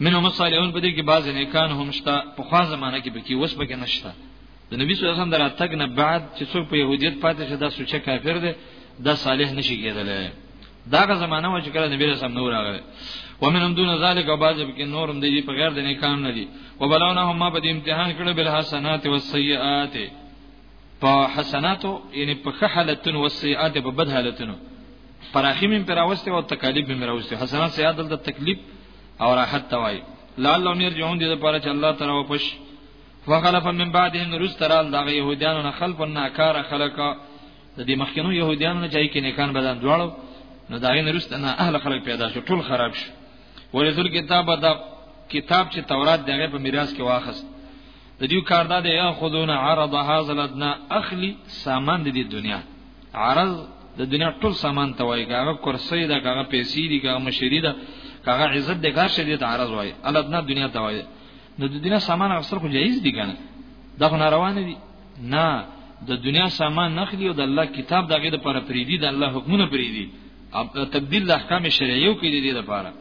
منو مصالحون په دې کې بعض نیکان هم شته په خوا زمانہ کې به کې وس به کې نشته د نبی صلی الله علیه وسلم دراتګ نه بعد چې څوک په يهودیت پاتې شه دا سوچه کافر دی دا صالح نشي کېدلی داغه زمانہ و چې کله نبی رسول الله نور راغله ومنهم دون ذلك بعض کې نورم دی په غیر د نیکان نه دي وبلونهم ما په امتحان کړه بل حسنات او سیئات په حسناتو یعنی په ښه حالتونو او سیئات په بد حالتونو فراخی من پر اوسته او تکالیف من اوسته حسنات سیئات د تکلیف او راحت توای لعلهم يرجعون دې لپاره چې الله تعالی واپس وخلف من بعدهم رسترال دغه يهودانو نه خلف ناکاره خلق د دې مخکینو يهودانو نه چای کې نیکان بدن دواړو نو دغه نه رست نه اهل خلق پیدا شو ټول خراب شو ورزل کتاب دا کتاب چې تورات دغه په میراث کې واخست د دې کار دا دی یا خودون عرض هاذ لدنا اخلی سامان د دې دنیا عرض د دنیا ټول سامان ته وایي هغه کرسي دا هغه پیسې دي هغه مشری ده هغه عزت د کار شدید عرض وایي الدنا دنیا ته وایي نو د دنیا سامان اخستل خو جایز دي کنه دا خو ناروا نه دي نه د دنیا سامان نخلی او د الله کتاب دغه د پر پریدي د الله حکمونه پریدي او تبديل د احکام شرعیو کې دي د پاره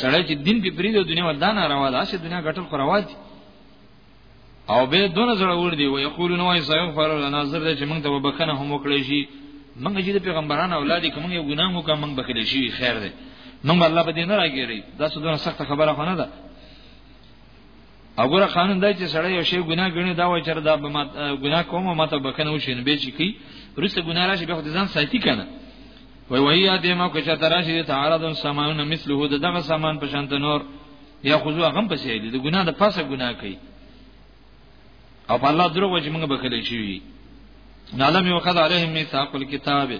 سړی چې دین په پریدي او دنیا ودان روا ده چې دنیا غټل خو روا دي او به دونه زړه ور دي وي یقولون وای سيغفر لنا زر چې موږ ته وبخنه هم وکړي شي موږ چې د پیغمبرانو اولاد کوم یو ګناه مو کوم موږ بخښل شي خیر دی موږ الله به دې نه راګيري دا څه دونه سخت خبره خونه ده وګوره قانون دی چې سړی یو شی ګناه ګڼي دا وایي چې دا به ما ګناه کوم ما ته بخنه وشي نه به چې کی رسته ګناه راشي به خو ځان ساتي کنه وای وای یا دې ما کو چې تراشي تعارض سماونه مثله دغه سامان په شانت نور یا خو زه غم پسې دي د ګناه د پاسه ګناه کوي او په الله درو وجه موږ بخلې شي نعلم یو قد علیهم میثاق الكتاب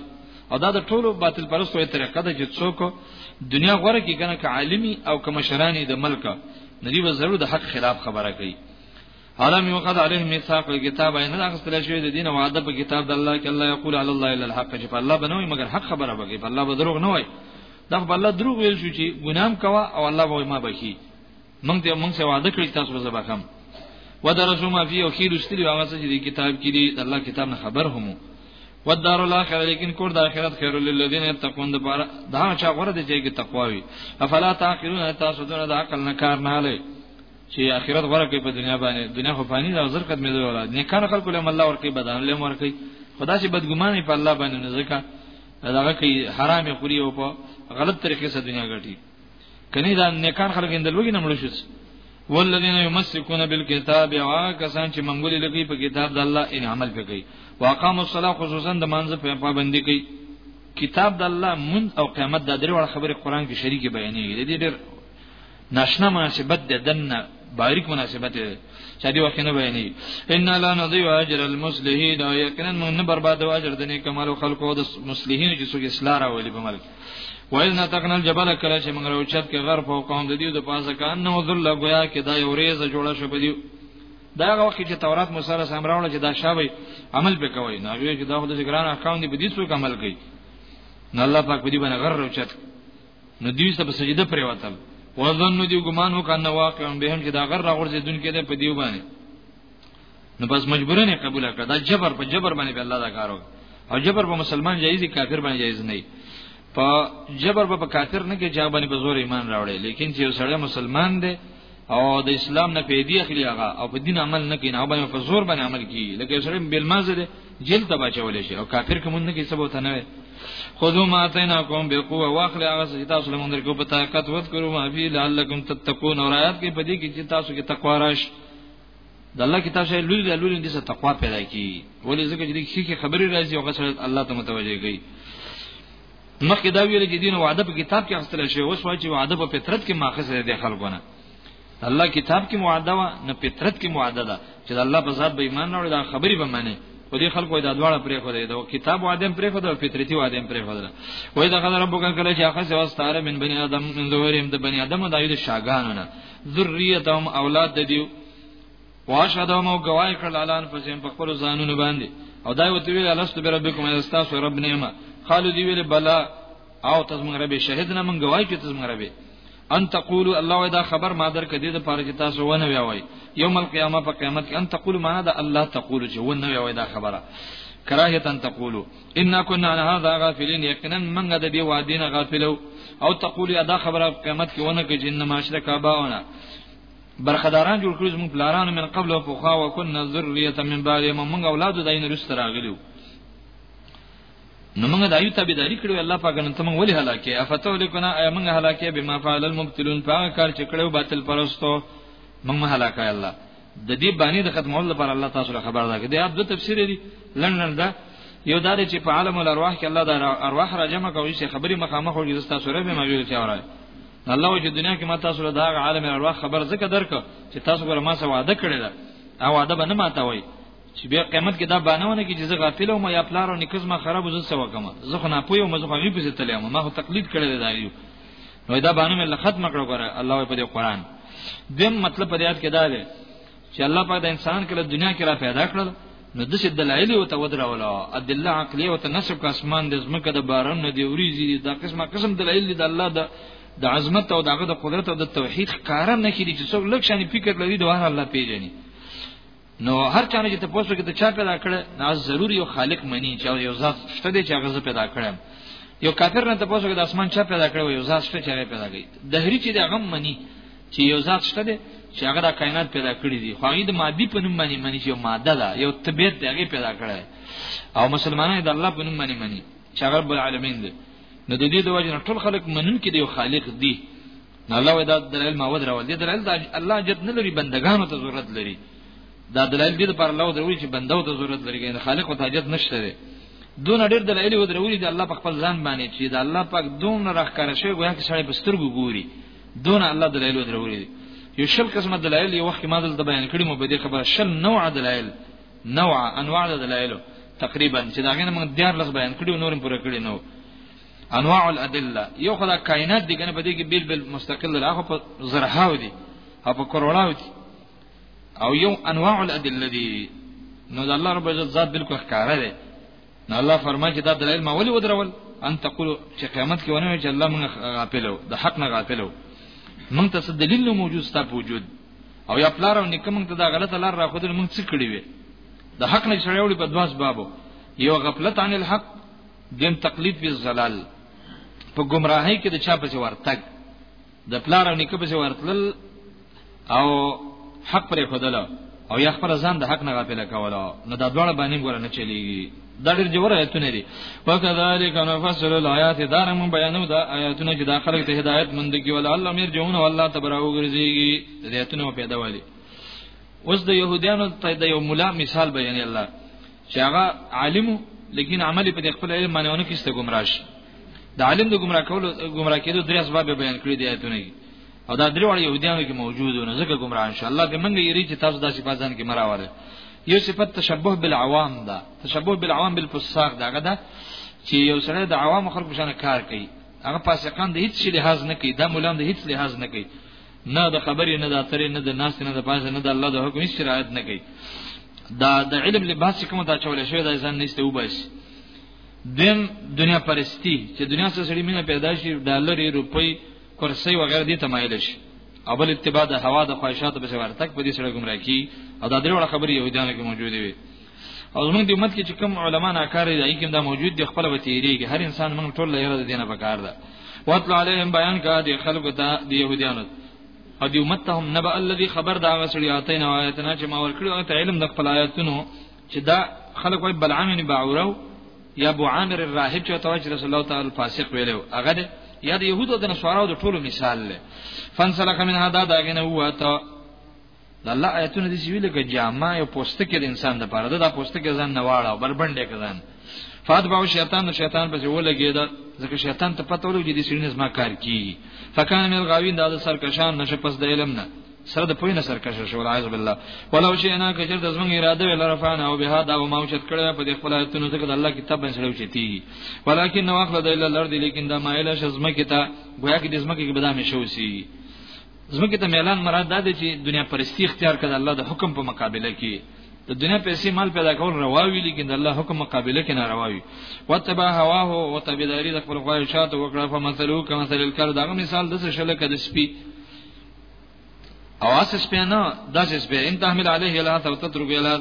او دا د ټولو باطل پرستو یې طریقه ده چې څوک دنیا غوړه کې کنه ک عالمي او ک مشرانی د ملک ندی به ضرور د حق خلاف خبره کوي حرام یو قد علیه میثاق کتاب نه اخستل شوی د دین او ادب په کتاب د الله کې الله یقول علی الله الا الحق چې الله بنوي مگر حق خبره وکړي الله به دروغ نه وای دا په الله دروغ ویل شو چې ګنام کوا او الله به ما بخي مونږ ته مونږ سره وعده کړی تاسو به زبخم ودرسو ما فيه او خیر استری هغه څه چې کتاب کې دی د الله کتاب نه خبر هم ودار الاخره لیکن کور د اخرت خیر للذین یتقون د پاره دا چا غره دی چې تقوا وي افلا تعقلون تاسو دونه د عقل نه کار نه لای چې اخرت غوړه کوي په دنیا باندې دنیا خو فانی ده زر قدمه ده ولا نه کار خلق له الله ورکی بدن له مور کوي خدا چې بدګماني په الله باندې نه ځکه داغه کوي حرام خوري او په غلط طریقې سره دنیا ګټي کني دا نیکان خلک اندل وګي نه مړ شي والذین یمسکون بالکتاب او کسان چې منګولې لګي په کتاب د الله ان عمل کوي واقام الصلاه خصوصا د منځ په پابندي کوي کتاب د الله من او قیامت د درې وړ خبره قران کې شریکه بیانېږي د دې ډېر ناشنا مناسبت ده دنه باریک مناسبت ده چې دی وخت نه بیانې ان لا نضيع اجر المصلحين دا یقینا موږ نه برباد او اجر دني کمال خلقو د مصلحین چې څوک اصلاح راولي په ملک وایز نه تقنا الجبل کله چې موږ راوچت کې غر په قوم د دې د پاسه کان نو ذل گویا کې دا یو ریزه جوړه شو په دې دا هغه وخت چې تورات موسی سره سم راوړل چې دا شابه عمل به کوي نو چې دا خو د ګران احکام دی په دې څوک عمل کوي نو الله پاک په دې باندې غر راوچت نو دوی سب سجده پرې وتل وزن دی ګمان هو کنه واقع به هم چې دا غر راغورځي دن کې ده په دیو باندې نو بس مجبورن قبول کړه دا جبر په جبر باندې په الله دا کارو او جبر په مسلمان جایز دي کافر باندې جایز نه په جبر په کافر نه کې جواب باندې په زور ایمان راوړي لیکن چې سړی مسلمان دی او د اسلام نه پیدي اخلي هغه او په دین عمل نه کوي نه باندې په زور باندې عمل کوي لکه سره بل مازه دي جیل ته بچول شي او کافر کوم نه کوي سبوت نه وي خذو ما تینا کوم به قوه واخل هغه چې تاسو له مونږ کو په طاقت وت کړو ما فی لعلکم تتقون اور آیات کې پدې کې چې تاسو کې تقوا راشي د الله کتاب شې لولې د لولې د څه تقوا پیدا کی ولې ځکه چې د شي خبرې راځي او غسل الله ته متوجه کوي مخکې دا ویل چې دین وعده په کتاب کې اخستل شوی اوس وایي چې وعده په فطرت کې ماخذ دی خلکونه الله کتاب کې وعده و نه فطرت کې وعده ده چې الله په ذات به ایمان راوړي دا خبرې به معنی په دې خلکو دا دواړه پرې خو دی دا کتاب وادم پرې خو دا فطرتي وادم پرې خو دا وای دا غذر ربک کله چې اخذ واستاره من بنی ادم من ظهورهم د بنی ادم د ایو شاګانو نه ذریتهم اولاد د دیو واشهدو مو گواہی کړل الان فسیم په خپل ځانونو باندې او دا وی ویل الست بربکم استاس رب نعمه قالو دی ویل بلا او تاسو رب شهیدنا من گواہی کې تاسو رب ان تقولوا الله دا خبر ما در کدی د پاره کې تاسو ونه ویوي یوم القیامه په قیامت کې ان تقولوا معنا دا الله تقول چې ونه ویوي دا خبره کراهه ان تقولوا ان كنا عن هذا غافلين یقینا من د دې وادین غافلو او تقولوا دا خبره قیامت کې ونه کې جن معاشره کاباونه برخداران جوړ کړو زموږ پلارانو من قبل او فخا وکنا ذریه من بعد موږ اولاد داین رست راغلو نو موږ دایو تابعداري کړو الله پاک نن تم ولې هلاکه افتو لکنا ای موږ هلاکه بما فعل المبتلون په کار چې کړو باطل پرستو موږ هلاکه الله د دې باندې د ختمول لپاره الله تاسو له خبر راکړي دا د تفسیر دی لندن دا یو دار چې په عالم الارواح کې الله د ارواح را جمع کوي چې خبري مخامخ وي د تاسو رب مې موجود چې اورای الله وجه دنیا کې ما تاسو له دا عالم ارواح خبر زکه درک چې تاسو ګره ما سره وعده کړی دا او وعده به نه ماته وای چې بیا قیامت کې دا باندې ونه کې چې زه غافل او ما یا پلار او نکز ما خراب زو سوا کما زه خو نه پوي او مزه خو غي پسې تلم ما خو تقلید کړی دا یو نو دا باندې مې ختم کړو ګره الله په دې قران دیم مطلب په دې آیت کې دا دی چې الله پاک د انسان کله دنیا کې را پیدا کړل نو د څه دلایل او ته ودراوله ادله عقلی او تناسب کا اسمان د زمکه د باران نه دی وریږي دا قسمه قسم دلایل دي د الله د د عظمت او دغه د قدرت او د توحید کار نه کیږي چې څوک لکه شانی فکر لري د واه الله پیژني نو هر چا نه چې تاسو کې ته چا پیدا کړ نه ضروري یو خالق مني چې یو ذات شته دی چې هغه پیدا کړم یو کافر نه تاسو کې د اسمان چا پیدا کړو یو ځاست چې پیدا کړی دهری چې د غم منی چې یو ذات شته دی چې هغه د کائنات پیدا کړی دی خو هغه د مادي په نوم باندې مني چې ماده ده یو طبيعت دی هغه پیدا کړی او مسلمانان د الله په نوم باندې مني چې هغه رب العالمین دی نو د دې د وجه ټول خلک منون کې دی خالق دی نو الله ودا دلایل ما ودر ول دي دلایل دا الله جد نه لري بندگانو ته ضرورت لري دا دلایل دي پر الله ودروي چې بندو ته ضرورت لري ګنه خالق ته حاجت نشته لري دون ډېر دلایل ودروي دي الله په خپل ځان باندې چې دا الله پاک دون راخ کار شي ګویا کې سړی بسترګو ګوري دون الله دلایل درولې یو شل قسمه دلایل یو وخت ما دلته بیان کړی مو به دې خبره شل نوع دلایل نوع انواع دلایل تقریبا چې دا غنه موږ دیار لس بیان کړی او نورم پوره کړی نو انواع الادله یو خدای کائنات دي کنه په دې کې بیل بیل مستقل راغو په زرهاو دي او په کروڑاو دي او یو انواع الادله دي نو د الله رب عزت ذات بالکل ښکاره ده نو الله فرمایي چې دا دلایل ما ولې ودرول ان تقول چې قیامت کې ونه چې الله موږ غافل او د حق نه غافل او موږ ته څه دلیل نه موجود ستا په وجود او یا پلار او نیکه موږ ته دا غلطه لار را خودل موږ څه کړی وي د حق نه شړې وړي په دواس بابو یو غفلت عن الحق دیم تقلید بالزلال په گمراهۍ کې د چا په ورتګ د پلار او نیکه په ورتلل او حق پرې خدل او یا خپل ځان د حق نه غافل کوله نو دا ډول باندې ګور نه چلیږي دا ډېر جوړ آیتونه دي وکذالک نفصل الایات دار من بیانو دا آیتونه چې دا خلک ته هدایت مند کی ول الله میر جون والله تبراو ګرځيږي دې آیتونه پیدا والی اوس د يهودانو ته د یو مولا مثال بیان الله چې هغه عالم لیکن عمل په خپل علم باندې ونه کیسته گمراه شي د عالم د گمراه کولو گمراه کېدو درې اسباب بیان کړی دی ایتونه او دا درې وړ يهودانو کې موجود نه ځکه گمراه ان شاء الله به منګه یری چې تاسو داسې پازان کې مراواله یو صفت تشبه بالعوام ده تشبه بالعوام بالفساق ده غدا چې یو سره د عوام خلکو شان کار کوي هغه فاسقان د هیڅ لحاظ نه کوي دا مولان د هیڅ لحاظ نه کوي نه د خبرې نه د اترې نه د ناس نه د پاسه نه د الله د حکم هیڅ شرایت نه کوي دا د علم لباس کوم دا چول شوی دا ځان نشته وباس دیم دنیا پرستی چې دنیا سره سړی مینه پیدا شي ډالر روپۍ کرسي وغیرہ دې تمایل شي او بل اتباع د هوا د خواهشاتو په ورتک په دې سره گمراه کی او دا درې وړه خبرې یو ځان کې موجوده وي او زموږ د امت کې چې کوم علما ناکار دي هغه کوم دا موجود دي خپل وتیریږي هر انسان موږ ټول لهره د دینه پکار ده واتل علیهم بیان کا دي خلکو ته د يهودانو او دی امت ته هم نبأ الذي خبر دا غسړی اتینا آیتنا چې ما ورکړو ته علم د خپل آیاتونو چې دا خلک وای بلعام بن باورو یا ابو عامر الراهب چې توجه رسول الله تعالی فاسق ویلو هغه دی یا د يهودو د نصاراو د ټولو مثال لې فنسلک من هدا داګه نه وته د الله آیتونه دي چې ویل کې جامه یو پوستکی د انسان د پاره ده دا پوستکی ځان نه واړه او بربنډه کزان فاتبعو شیطان نو شیطان پسې ولګي دا ځکه شیطان ته پته ولګي د سینې زما کار کیږي فکان مې غاوین دا سرکشان نشه پس د علم نه سره د پوینه سرکشه شو العاذ بالله ولو شي انا کجر د زمون اراده ول رفعنا او به دا او ما وشت کړه په دې خپل ایتونو څخه د الله کتاب باندې سره وچتی ولکن نو اخلا د الا الارض لیکن دا مایل شزمه کته گویا کې د زمکه کې بدامه شوسی زمکه ته ميلان مراد دا دی چې دنیا پرستی اختیار کړه الله د حکم په مقابله کې د دنیا پیسې مال پیدا کول رواوی لیکن د الله حکم مقابله کې نه رواوی وتبا هواه او تبداري د خپل خواهشات وکړه په مثلو کې مثل الکر دا مثال د څه شل کده سپي او اساس په نه داس سپي ان تحمل عليه لا تترك لا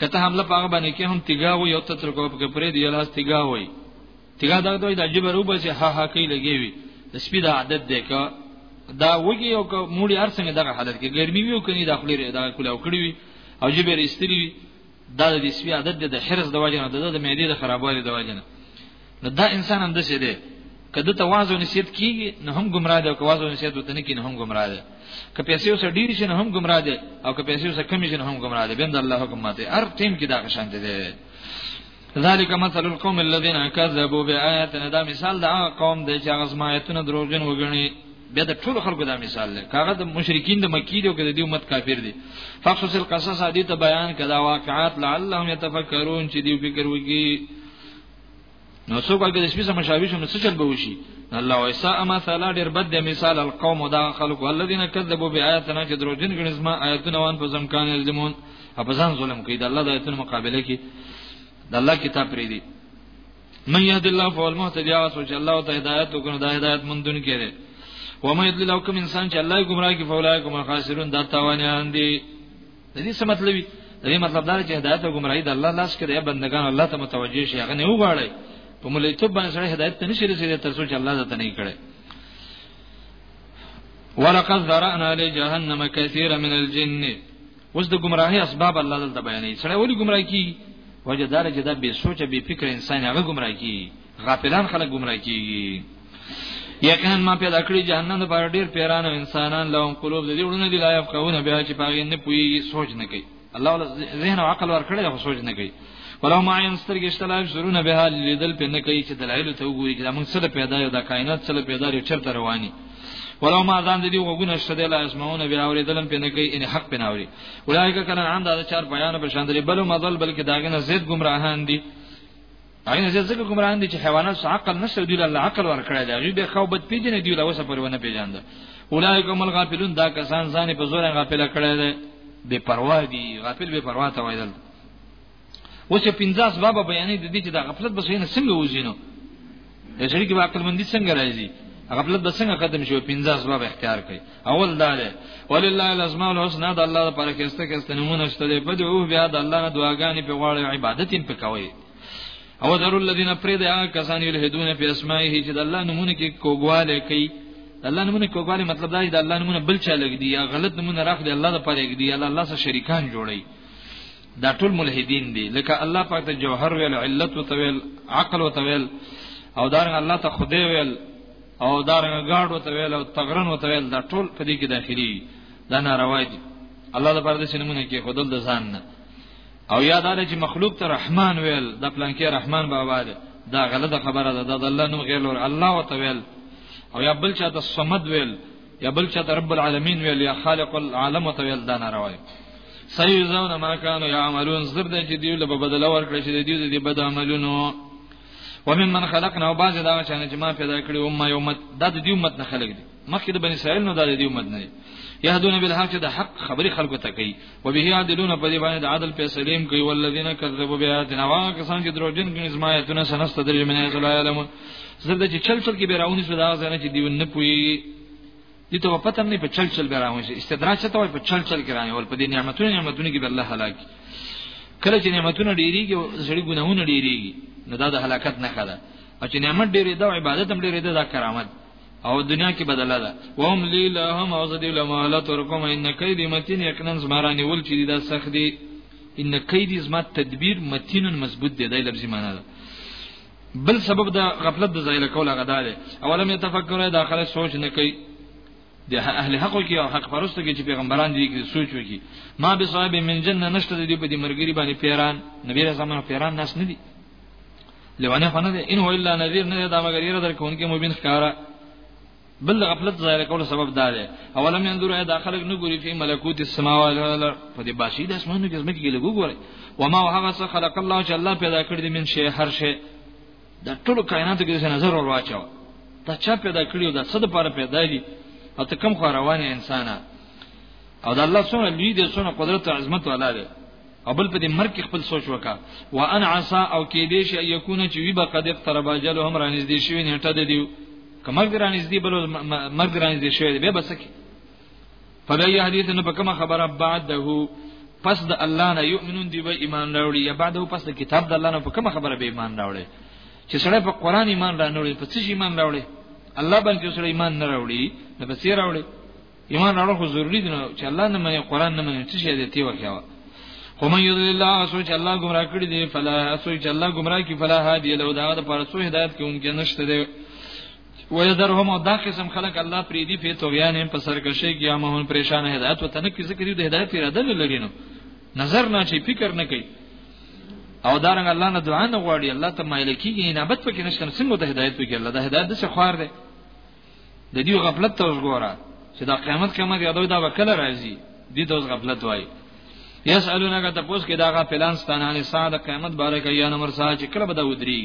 کته حمله پاغه باندې کې هم تیګا وي او تترکو په پرې دی لا تیګا وي تیګه دا دوی د جبر وبسي ها ها کوي لګي وي د سپي د عادت دی که دا وږي او که موړي هر څنګه دغه حالت کې ګرمي وي او کني د خپل دا کوله او کړی وي او جبر استری وي دا د سپي عادت دی د حرس د وجه نه د معدې د خرابوالي د وجه نه نو دا انسان هم دسه دی کله ته واز او نصیحت کیږي نو هم گمراه دی او واز او نصیحت وته نه کینې هم گمراه دی که پیسې وسه ډیر شي نو هم گمراه دی او که پیسې وسه کم شي نو هم گمراه دی بند الله حکم ماته هر ټیم کې دا شانته دی ذالک مثل القوم الذين كذبوا بآياتنا دا مثال دا قوم دی چې هغه زمایتونه دروغجن وګڼي بیا د ټول خلکو دا مثال دی کاغه د مشرکین د مکی دی او کده دی امت کافر دی فقصص القصص دې ته بیان کدا واقعات لعلهم يتفکرون چې دی فکر وکي نو څوک به د شپې سم مشابه شوم څه چل به وشي الله ویسا اما ثلا ډیر بد د مثال القوم دا خلق الذين كذبوا بآياتنا چې دروژن غنځما آیاتونه وان په ځمکان الزمون په ځان ظلم کوي د الله د آیتونو مقابله کې د الله کتاب پرې دی من يهد الله فهو المهتدي هغه سوچ الله ته هدایت وکړي دا هدایت مونږ دن کړي و مې دل لو کوم انسان چې الله ګمراه کې فولای کوم خاسرون دا تاوانیان دي د دې څه مطلب دی د دې مطلب دا چې هدایت او ګمراهي د الله لاس کې دی بندگان الله ته متوجه شي هغه نه وغواړي په مولوی ته باندې سره هدایت ته نشي رسیدي تر څو چې الله ته نه کړي ولقد ذرأنا لجهنم كثيرا من الجن اوس د گمراهی اسباب الله دلته بیانوي سره ولي گمراه کی وجه دار چې دا بے سوچ بے فکر انسان هغه گمراه کی غافلان خلک گمراه کیږي یقینا ما پیدا کړی جهنم د بار ډیر پیران او انسانان لهم قلوب د دې وړونه دی لا یفقهونه بیا چې پاغې نه پوي سوچ نه کوي الله ول ذهن او عقل ورکړي خو سوچ نه کوي ولو ما عین سترګې شتلای شروع به لیدل په نه کوي چې دلایل ته وګوري چې موږ سره پیدا یو د کائنات سره پیدا لري چرته رواني ولو ما ځان دې وګونه شته لا اسمعون بیا اوریدلم پنه کوي ان حق پنه اوري ولایک کله عام دا چار بیان په شان درې بل مزل بلکې داګنه زید گمراهان دي اګنه زید زګ گمراهان دي چې حیوانات سو عقل نشو دی الله عقل ورکړی دی غي به خو بد پیژنې دی له وسه پرونه پیژاند اولایک هم الغافلون دا کسان ځان په زور غافل کړی دی بے پروا دي غافل بے پروا ته وایدل اوس یو پنځه اسباب بیانې د دې چې د غفلت بس نه څنګه وځینو د شریک په عقل مندي څنګه راځي غفلت به څنګه ختم شي پنځه اسباب اختیار کړي اول دا ده ولله الاسماء الحسنى د الله لپاره کې استه کې استه نمونه شته دی په دې او بیا د الله نه دعاګانې په غواړي عبادت یې په کوي او ذر الذين فريد هغه کسان یلهدون په اسماءه چې د الله نمونه کې کوګواله کوي الله نمونه کوګواله مطلب دا دی د الله نمونه بل چا لګ دی یا غلط نمونه راخ دی الله د پاره کې دی الله سره شریکان جوړي دا ټول ملحدین دي لکه الله پاک ته جوهر ویل علت وتویل عقل وتویل او دارنګ الله ته خدای ویل او دارنګ گاډ وتویل او تغرن وتویل دا ټول په دې کې داخلي دا ناروا دي الله د پردې سينمونه کې خدل د ځان نه او یاد اله چې مخلوق ته رحمان ویل د پلان کې رحمان بابا ده دا غلطه خبره ده د الله نوم غیر الله وتویل او یا بل چا ته صمد ویل یا بل چا ته رب العالمین ویل یا خالق العالم ته ویل دا ناروا دی سيزون ما كانوا يعملون زر دې چې دیو له بدل ورکړي چې دیو دې بد عملونو ومن من خلقنا وبعض دا چې چې ما پیدا کړی او ما یو مت دا د دیو مت نه خلق دي مخکې د بنی اسرائیل نو دا د دیو مت نه یهدون بالحق چې د حق خبري خلکو ته کوي وبه عادلون په دې باندې د عادل فیصلیم کوي ولذین کذبوا بیااتنا واغه کسان چې دروژن کوي زما ایتونه سنست درې منه زلا علم زرد چې چل چل کې به راونی سودا ځنه چې دیو نه پوي دي ته پته نه په چل چل به راونی شي استدراج ته وای په چل چل کې راونی ول په دې نعمتونه نعمتونه کې به الله هلاک کله چې نعمتونه ډیریږي او سړي ګناهونه ډیریږي نو دا د هلاکت نه خاله او چې نعمت ډیرې دا عبادت هم ډیرې دا کرامت او دنیا کې بدله ده وهم لیلهم او زدی لمالت ورکوم ان کیدی متین یقینا زمارانی ول چې دا سخت دی ان کیدی زما تدبیر متین مضبوط دی دا لفظي معنی ده بل سبب دا غفلت د زایل کول هغه ده اولم یتفکر داخله سوچ نه کوي د اهل حق کې او حق پرستو کې چې پیغمبران دي کې سوچ وکي ما به صاحب من جننه نشته دې په دې مرګري باندې پیران نبی رسول الله پیران ناس نه دي لیوانه خو نه دی ان هو الا نذیر نه دا مگر یره درکونکي مبین ښکارا بل غفلت ظاهر کول سبب دا دی اولم ينظر اي داخلك نګوري په ملکوت السماوات په دې باشي د اسمانو کې زمکه کې لګوري وما هغه څه خلق الله چې الله پیدا کړی دی من شي هر شي د ټولو کائناتو کې نظر ور واچو دا چا پیدا کړی او دا څه د پاره پیدا دي او ته کم خو روانه انسانه او د الله سونه لوی دی سونه قدرت او عظمت ولاله او بل په دې مرګ کې خپل سوچ وکا وان عسى او کې دې شي يكون چې وي به قد اقترب اجل هم رانږدې شي نیټه دې دیو کمر رانږدې بل مرګ رانږدې شي به بس کې فبای حدیث نه په کومه خبره بعده پس د الله نه یؤمنون دی به ایمان راوړي یا بعده پس د کتاب د الله نه په کومه خبره به ایمان راوړي چې سړی په قران ایمان راوړي په څه ایمان راوړي الله باندې سړی ایمان نه راوړي نه به سیر راوړي ایمان اړه خو ضروری دی چې الله نه مني قران نه مني څه شي دې تی وکاوه هم یذل الله اسو چې الله گمراه کړی دی فلا اسو چې الله گمراه کی فلا هادی له دا د پر سو هدایت کوونکی نشته دی ويذرهم دا قسم خلق الله پری دی په توغیان په سرکشي کې امهون پریشان هدایت وته نه کی ذکر دی هدایت اراده نه لري نو نظر نه چی فکر نه کوي او دارنګ الله نه دعا نه غواړي الله ته مایل کیږي نه بد پکې نشته څنګه ته هدایت وکړي الله دا هدایت څه خوار دی د دې غفلت ته وګوره چې دا قیامت قیامت یادوي دا وکړه راځي دې ته غفلت وایي یسالونک تپوس کې داغه پلان ستانه نه ساده قیامت باره کې یا نمبر ساده چې کله به دا ودري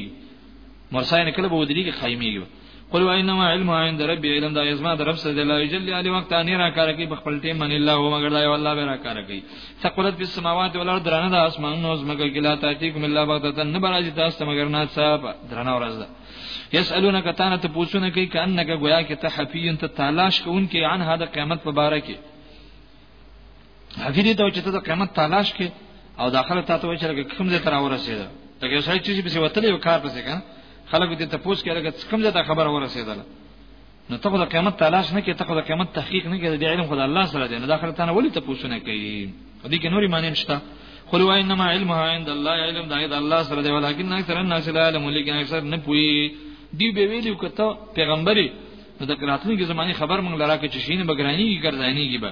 مرسای نه کله به ودري کې خایميږي قل وانما علم عند ربي علم دا ازما در رب سره لا یجلی علی وقت ان را کار کوي خپل ټیم من الله هو مگر دا یو الله به را کار کوي ثقلت فی السماوات والارض درنه د اسمان نو زمګه کلا تاتیکم الله بغتتن نه برازي تاسو مگر نه صاحب درنه ورځ یسالونک تانه ته پوښتنه کوي کانک گویا کې ته حفیون ته تلاش کوونکې عن هدا قیامت په باره کې حفیری ته چې ته د قیامت تلاش کې او داخله تاسو وایي چې کوم ځای تر ورسېده دا یو ځای چې به وتلې کار پسې کنه خلک دې ته پوښتنه کوي کوم ځای ته خبر ورسېدله نو ته د قیامت تلاش نه کې ته د قیامت تحقیق نه کې د علم خدای الله سره دی نو دا خلک تنه ولې ته پوښتنه کوي دې کې نوري معنی نشته قل وانما علمها عند الله علم دا د الله سره دی ولکن اکثر الناس لا علم لیکن اکثر نه پوي دی به ویلو کته پیغمبري نو د راتلونکي زماني خبر مونږ لراکه چې شینه بګرانی ګرځانی کی به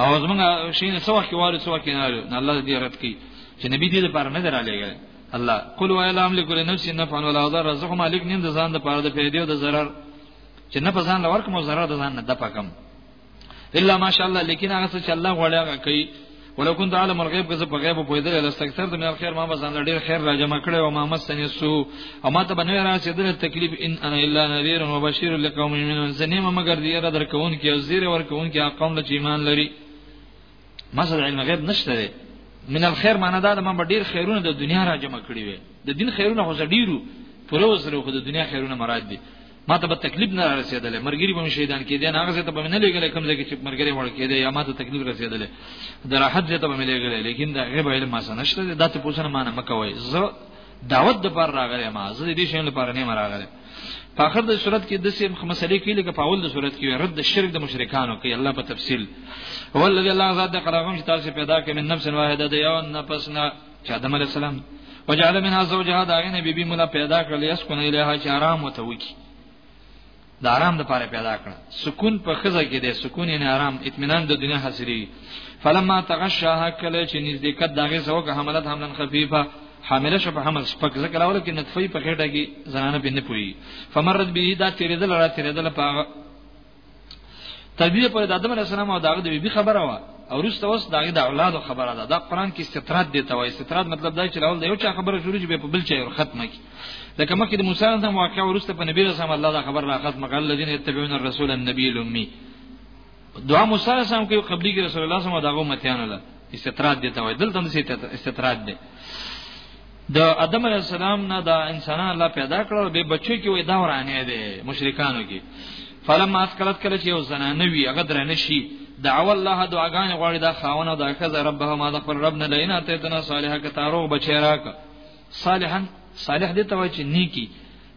او زمونږ شین څو وخت واره څو وخت نه لري الله دې رات کی چې نبی دې لپاره نه درالېږي الله قل و الا املك لنفسي نفعا ولا ضرر رزق مالک نیم د ځان د پاره د پیدې او د ضرر چې نه په ځان لور کوم ضرر د ځان نه د پکم الا ماشاء الله لیکن هغه څه چې الله غواړي هغه کوي ولو كنت عالم الغيب که زه په غیب پوهېدل لاستکثر د من الخير ما به ځان ډېر خیر را جمع کړی او ما مسنې سو او ما ته بنوي راځي د تکلیف ان انا الا نذير و بشير لقوم يؤمنون زنیمه مگر دی را درکون کې او زیر ورکون کې قوم له ایمان لري مثلا علم غیب نشته دی من الخير معنا دا ما به ډیر خیرونه د دنیا را جمع کړی وي د دین خیرونه خو ډیرو پروز لري خو د دنیا خیرونه مراد دي ما ته به تکلیف نه رسیدلې مرګري به شهیدان کېدې نه هغه ته به نه لګلې کوم ځای کې چې مرګري وړ کېدې یا ما ته تکلیف رسیدلې د راحت ته به ملګلې لیکن دا غیب علم ما سره نشته دا ته پوښتنه مانه مکوي زه دعوت د پر راغلی ما زه دې شین لپاره نه راغلی په اخر د صورت کې د سیم مسلې کې لکه په اول د صورت کې رد شرک د مشرکانو کې الله په تفصیل هو الذی الله ذات د قرغم چې تاسو پیدا کړم من نفس واحده د یو نفس نه چې آدم علی السلام وجعل منها زوجها داغه نبی بی مولا پیدا کړل یس کنه الیها چې آرام وته وکی د آرام د پاره پیدا کړ سکون په خزه کې دی سکون نه آرام اطمینان د دنیا حاصلې فلما تغشاها کله چې نږدې کد دغه زوګه حملت حملن خفیفه حامله شو په حمل سپک ذکر اول کې نطفه په خېټه کې زنانه پې نه پوي فمرت به دا تیرېدل را تیرېدل په تدبیر پر د آدم علی السلام او داغه د بیبي خبره وا او رسته اوس داغه د اولاد خبره ده دا قران کې استطراد دی ته وای استطراد مطلب دا چې لاول د یو چا خبره شروع شي په بل چا ختمه کی لکه مخکې د موسی سره واقعا ورسته په نبی رسول الله دا خبر راخص مقال الذين يتبعون الرسول النبي الامي دعا موسی سره کوي قبلي کې رسول الله سره داغه متیان الله استطراد دي ته وای دلته د استطراد دي د ادم علی السلام نه دا انسانان الله پیدا کړو به بچو کې وای دا ورانه دي مشرکانو کې فلما اسکلت کله چې یو زنانه وی هغه درنه شي دعو الله دعاګانې غواړي دا خاونه دا خزه ربها ما د خپل رب نه لینه ته تنا صالحه کتارو بچی راک صالحا صالح دې ته وایي چې نیکی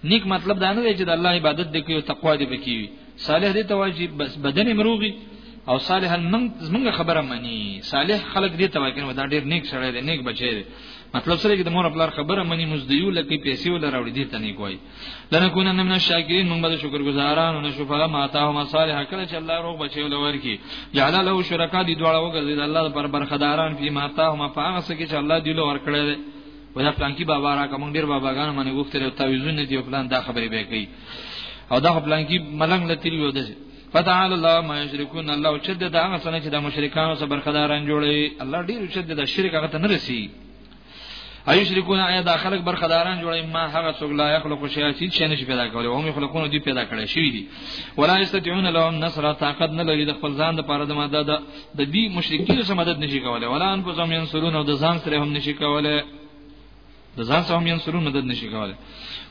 نیک مطلب دا نه دی چې د الله عبادت دې کوي او تقوا دې وکړي صالح دې ته وایي چې بس بدن مروغي او صالح من زمونږ خبره مني صالح خلق دې ته وایي کنه دا ډېر نیک سره دی نیک بچی دی مطلب سره چې د مور خپل خبره مني مزدیو لکه پیسې ول راوړي دې ته نیک وایي لنکونن من الشاکرین موږ به شکر گزاران او نشفغه ماته ما صالح کړه چې الله روغ بچي ولور کی جعل له شرکا دي دواړه وګرځي الله پر برخداران په ماته ما پاغه سکه چې الله دی لور کړی دی ولا پلان کی بابا را کوم ډیر باباګان باندې وختره تعویذون دی پلان دا خبرې به کوي او دا پلان کی ملنګ لتی یو دی فتعال الله ما یشرکون الله چې دا هغه څنګه چې د مشرکانو سره برخداران جوړي الله ډیر چې د شرک هغه ته نه رسی ایو شریکون آیا دا خلک برخداران جوړي ما هغه څوک لا یخلق شی چې څه نشي پیدا کولای او هم خلقونه دی پیدا کړي شي دي ولا استطيعون لهم نصر طاقت نه لري د خپل ځان لپاره د مدد د دې مشرکین سره مدد نشي کولای ولا ان په ځم ينصرون او د ځان سره هم نشي کولای د ځان سره هم ينصرون مدد نشي کولای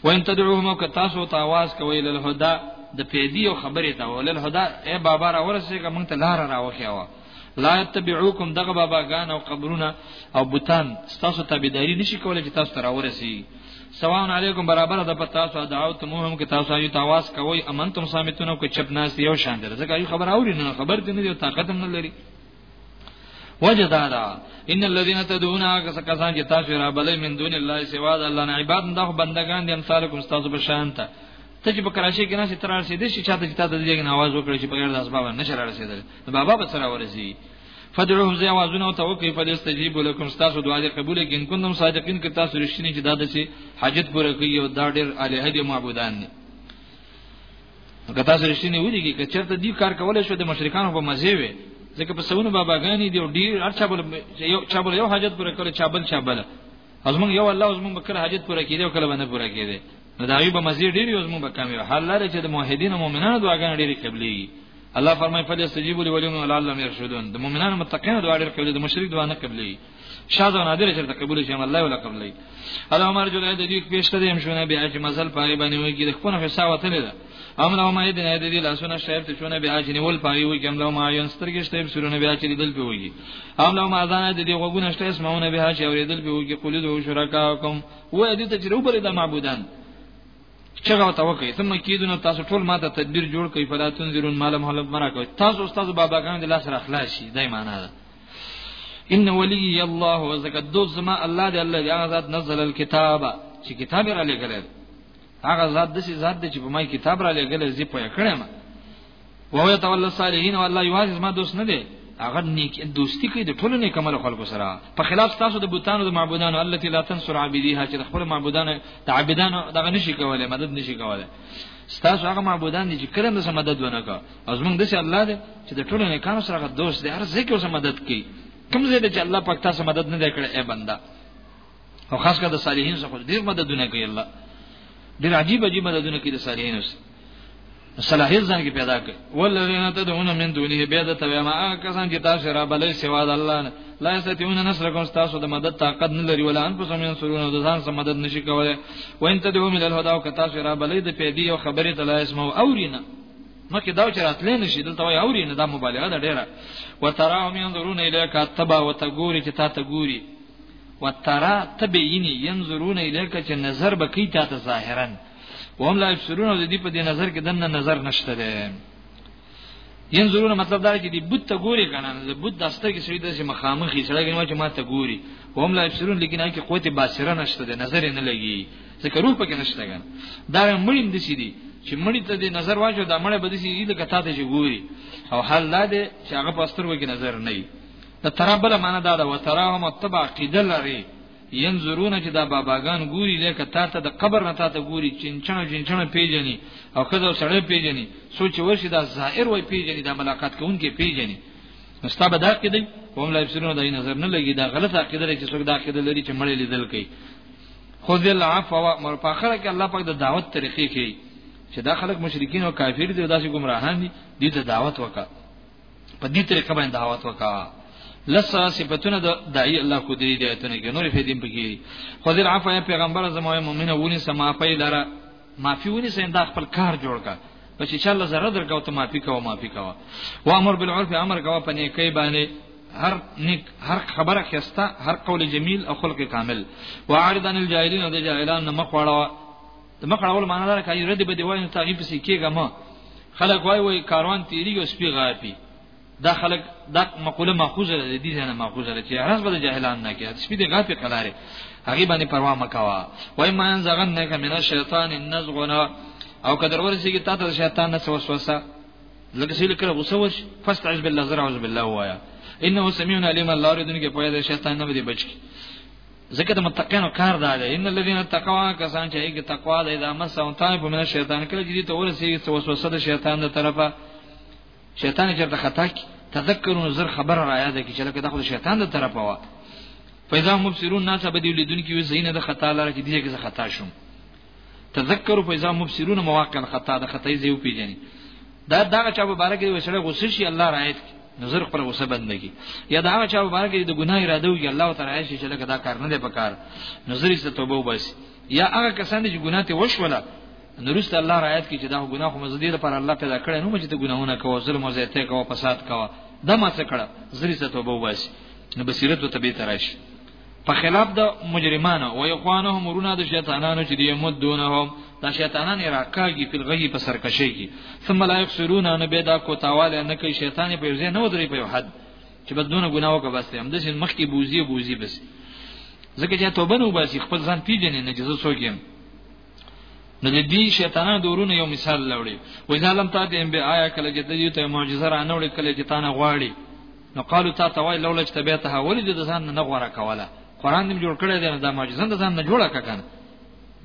وان تدعوهم او تاسو ته आवाज کوي له هدا د پیدي او خبرې ته ولل هدا اے بابا را ورسېږه مونږ ته لار راوخیاوه لا يتبعوكم دغه باباګان او قبرونه او بوتان تاسو تابعداري نشي کولای چې تاسو تر اورسي سواون علیکم برابر ده په تاسو دعوتموهم کې تاسو یو تواس کوي امنتم سامتونه کو چپ ناس یو شان ده ځکه یو خبر اوري نه خبر دې نه دی طاقت نه لري وجدادا ان الذين تدعون کسان چې تاسو را بلې من دون الله سوا د الله نه عبادت د بندگان دي امثالکم تاسو په شان ته ته چې په کراچۍ کې نه چې تر رسیدې شي چاته چې تاسو دغه आवाज وکړي چې په غیر د اسباب نه شر رسیدل نو بابا به سره ورسي فدعوهم زي आवाजونه ته وکي فلستجيب لكم تاسو دعا دې قبول کړي ان کوم صادقین کې تاسو رښتینی چې دا د چې حاجت پوره کوي او دا ډېر الہ دې معبودان دي که تاسو رښتینی ودی کې چرته دې کار کولای شو د مشرکانو په مزه وي ځکه په سونو باباګانی دی ډېر ارچا بل یو چا بل یو حاجت پوره کړي چا بل چا بل ازمن یو الله ازمن به کله حاجت پوره کیدی او کله باندې پوره کیدی نو دا یو به مزید ډیر یو ازمن به کم یو حال لري چې د موحدین او مؤمنانو دعاګانې ډیرې قبلي الله فرمای فل استجیبوا لولیم ولعلهم یرشدون د مؤمنانو متقین دعا ډیر قبلي د مشرک دعا نه قبلي شاذ او نادر چې تقبل شي الله ولا قبلي الله عمر جل د دې پیشته دې هم شونه بیا چې مزل پای باندې وي کې د خپل حساب وتل ده امر او مې د دې دې لاسونه شاید ته چونه بیا چې نیول پای وي کوم لو ما یون سترګې شته سرونه بیا چې دل په وي هم لو ما ځان دې دې غوګونه شته اسمونه بیا چې اورېدل په وي کې قلید او شرکا کوم و دې ته چې روبره د معبودان چغه او توکي ثم کیدونه تاسو ټول ماته تدبیر جوړ کړئ فلا تنذرون مالم حلب مرا کوي تاسو استاد باباګان د لاس را خلاص شي دای معنا ده ان ولی الله وزکد دوز ما الله دې الله دې هغه ذات نزل الكتاب چې کتاب را لګل هغه ذات د سي ذات د چې په ما کتاب را لګل زی په کړم وو ته ول صالحین والله یواز ما دوست نه دی هغه نیک دوستی کوي د ټولو نیک عمل خلکو سره په خلاف تاسو د بوتانو د معبودانو التي لا تنصر عبديها چې خپل معبودانو د عبادتانو دغه نشي کوله مدد نشي کوله ستاسو هغه معبودان دي چې کله د مدد ونه کا او زمونږ د الله دی چې د ټولو نیکانو سره دوست دی هر ځکه اوس مدد کوي کوم ځای چې الله پاک تاسو مدد نه دی کړی اے بندا او خاص کر د صالحین څخه ډیر مددونه کوي الله ډیر عجیب عجیب مددونه کوي د صالحین سره صلاحیت ځان کې پیدا کړ ولذین تدعون من دونه بيد تویا ما کسان چې تاسو را بلې سوا د الله نه لا استتیون نصرکم تاسو د مدد طاقت نه لري ولا ان په سمون سرونه د ځان سره مدد نشي کولای و ان تدعو من الهدى او تاسو را بلې د پیدي او خبرې ته لا اسمو اورینا مکه دا چې راتلې نشي دلته وای اوري نه دا مبالغه ده ډیره وتراهم ينظرون الیک تبا وتغوري چې تا ته ګوري وترا تبینی ينظرون الیک چې نظر بکی تا ته ظاهرا وهم لا یبصرون د دې په دې نظر کې دنه نظر نشته ده ينظرون مطلب دا چې دې بت ته ګوري کنه د بت د استر کې سړي د مخامخي سړي کنه چې ما ته ګوري وهم لا یبصرون لیکن هغه کې قوت بصره نشته ده نظر نه لګي ځکه روح پکې نشته کنه دا مړیم د سې دي چې مړی ته دې نظر واچو دا مړی به دې سې دې کته ته ګوري او حال لا دې چې هغه پستر وګي نظر نه د ترا بل معنا دا ده وتراهم تبع قید لري ينظرون چې دا باباګان ګوري لکه تا ته د قبر نه تا ته ګوري چنچنه چنچنه پیجنې او خزه سړی پیجنې سوچ ورشي دا زائر وای پیجنې دا ملاقات کوونکې پیجنې مستا به دا کېدی هم لا بسرونه د نظر نه لګي دا غلطه عقیده لري چې څوک دا عقیده لري چې مړ لیدل کوي خو ذل عفو مر په اخر کې الله پاک د دعوت طریقې کوي چې دا خلک مشرکین او کافر دي او داسې گمراهان دي دې ته دعوت وکړه په دې طریقه باندې دعوت وکا لسا صفاتونه د دای الله کو دې دې ته نه کې نور فیدیم بګی خضر عفا پیغمبر زموږ مؤمنه ونی سما پي لره معافي ونی سین دا خپل کار جوړ کا بچ ان شاء الله زره درکاو ته معافي کوه معافي کوه و امر بالعرف امر کوه په نیکي باندې هر نیک هر خبره خسته هر قول جمیل او خلق کامل وعرض عن الجاهلین او د جاهلان نه مخواړه د مخ اړول معنا دا کوي رد به دی وای نو تعریف سي کېګه ما خلک وای وای کاروان تیری او سپی غاپی دا خلک دا مقوله ماخوذه ده دي نه ماخوذه ده چې هرڅ به جاهلان نه کې سپی دی غاپی قلاره هغه باندې پروا مکوا وای ما زغن نه کمنه شیطان النزغنا او کدر ورسیږي تا ته شیطان نه وسوسه لکه سیل کړه غوسه وش فاستعذ بالله زرا اعوذ بالله وایا انه سميع عليم الله رې دنګه پوهه ده شیطان نه به بچي ځکه د متقینو کار دا دی ان الذين تقوا کسان چې هیڅ تقوا د ادامه سوتای په منه شیطان کله چې ته ورسیږي څه وسوسه د شیطان د طرفه شیطان چې ته خطا کی تذکرون زر خبر را یاد کی چې لکه د خپل شیطان د طرفه وا فیضا مبصرون ناس به دی لیدون کی وی زینه د خطا لاره کې دی کې خطا شوم تذکروا فاذا مبصرون مواقع الخطا د خطای زیو پیجنې دا دا چا مبارک دی وسړی غوسه شي الله راایت نظر پر غوسه بندګي یا دا چا مبارک دی د ګناه اراده وي الله تعالی عايش چې لکه دا کار نه دی پکار نظر یې توبه وباسي یا هغه کسان چې ګناه ته وشوله نورست الله راایت کې چې دا ګناه خو مزدیر پر الله پیدا کړی نو چې ته ګناهونه کوو ظلم او زیاته کوو فساد کوو دا ما څه کړه زری څه توبه وباسي نو بصیرت ته به تراشي په خلاف د مجرمانو او اخوانهم ورونه د شیطانانو چې دی مدونهم دا شیطانان راکاږي په غي په سرکشي کې ثم لا يفسرون ان به دا کو تاواله نه کوي شیطان په ځای نه ودري په حد چې بدونه ګناوه کا بس هم د سین مخ کې بوزي بوزي بس ځکه چې توبه نو باسي خپل ځان پیژنې نه جزو سوګیم نو د دې شیطانانو دورونه یو مثال لوړي وځالم ته دې به آیا کله چې دې ته معجزه را نه وړي کله چې تانه غواړي نو قالو تا ته وای لولا چې تبه ته ولې د ځان نه غوړه کوله قران دې جوړ کړی دی دا معجزه د ځان نه جوړه کړه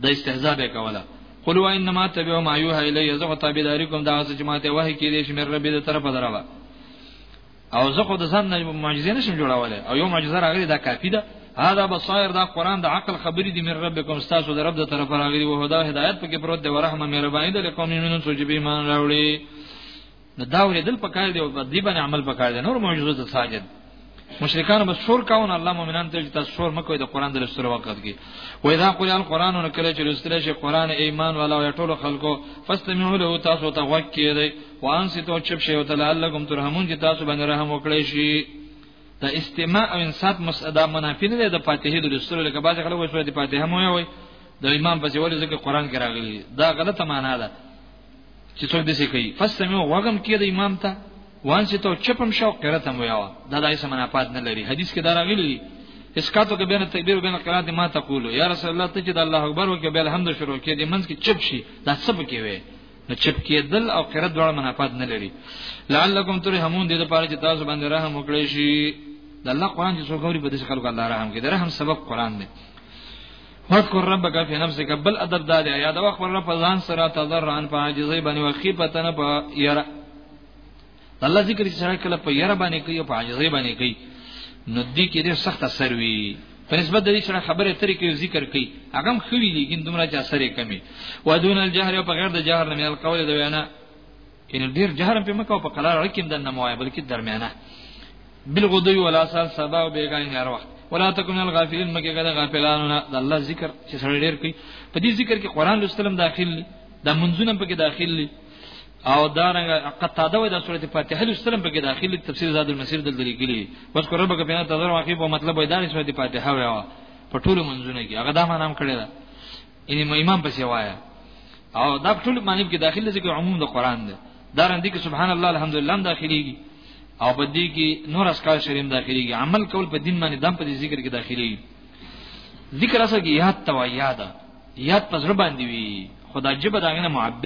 د استهزاء به کوله قل و انما تبع ما يوحى الي زغه تابعداري کوم دا چې ماته وحي کې دې چې مې رب دې طرف دراوه او زه خو د ځان نه معجزه نشم جوړولای او یو معجزه راغلی دا کافی ده هاذا بصائر دا قران د عقل خبرې دي مې ربکم تاسو د رب د طرف راغلی او هدا هدایت پکې پروت دی ورحمه مهرباني ده لکه مؤمنون سوچ به ایمان راوړي نو دا ورېدل پکار دی او په دې باندې عمل پکار دی نور معجزو ته ساجد مشرکان بس شور کاون الله مؤمنان ته تاسو شور مکو د قران د لستر وخت کې و اذا قرئ القران نو کله چې لستر شي قران ایمان والا او ټول خلکو فاستمعوا له تاسو ته وخت کې دی وان ستو چپ شي او تعالی ترحمون چې تاسو باندې رحم وکړي شي د استماع او انصات مسدا منافی نه د فاتحه د لستر لکه باز خلک وایي د فاتحه مو وایي د امام پسې ولې ځکه قران کې راغلي دا غلطه معنا ده چې څوک دې کوي فسمو وغم کې د امام ته وان چې تو چپم شو قرات هم ویاو دا دای سم نه پات نه لري حدیث کې دا راغلی اسکاتو کې بین تکبیر بین قرات ما تقول یا رسول الله ته چې د الله اکبر وکړي به الحمد شروع کې دې منځ کې چپ شي دا سب کې وي نو چپ کېدل او قرات دواړه منافات نه لري لعلکم ترحمون دې لپاره چې تاسو باندې رحم وکړئ شي د الله قران چې څوک غوړي په دې خلکو الله رحم کوي د رحم سبب قران دی واذكر ربك في نفسك بل ادب دا دی یاد وخت پر رب ځان سره تضرعا په عاجزۍ باندې وخیفت نه په یره الله ذکر چې سره کله په یره باندې کوي په عاجزۍ باندې کوي نو دې کې ډېر سخت اثر وي په نسبت د دې سره خبره ترې کې ذکر کوي هغه هم خوي دي ګین دومره چې اثر یې کمی ودون الجهر په غیر د جهر نه مې القول د وینا ان ډیر جهر په مکه او په قلار رکیم د نموای بلکې درمیانه بالغدو ولا سال سبا او بیګان هر وخت ولا تکون الغافلین مکه کده غافلانو نه د الله ذکر چې سره ډیر کوي په دې ذکر کې قران لوستلم داخل دي د منځونم په کې داخل دي او دا رنګ قطاده وې د سورته فاتحه لوستلم په کې داخل دي تفسیر زاد المسیر دلته لیکلي بس کو رب کبه تذر واقع په مطلب وې دا سورته فاتحه وې په ټولو منځونه کې هغه دا معنی هم کړی ده یعنی مې امام پسې وایا او دا ټول معنی کې داخل دي چې عموم د قران ده دا رند کې سبحان الله الحمدلله هم داخليږي او په دې کې نور اسکار شریم داخليږي عمل کول په دین باندې دم په ذکر کې داخليږي ذکر اسه کې یاد تو یاد یاد پزړه باندې وي خدای جبه داغه نه معبد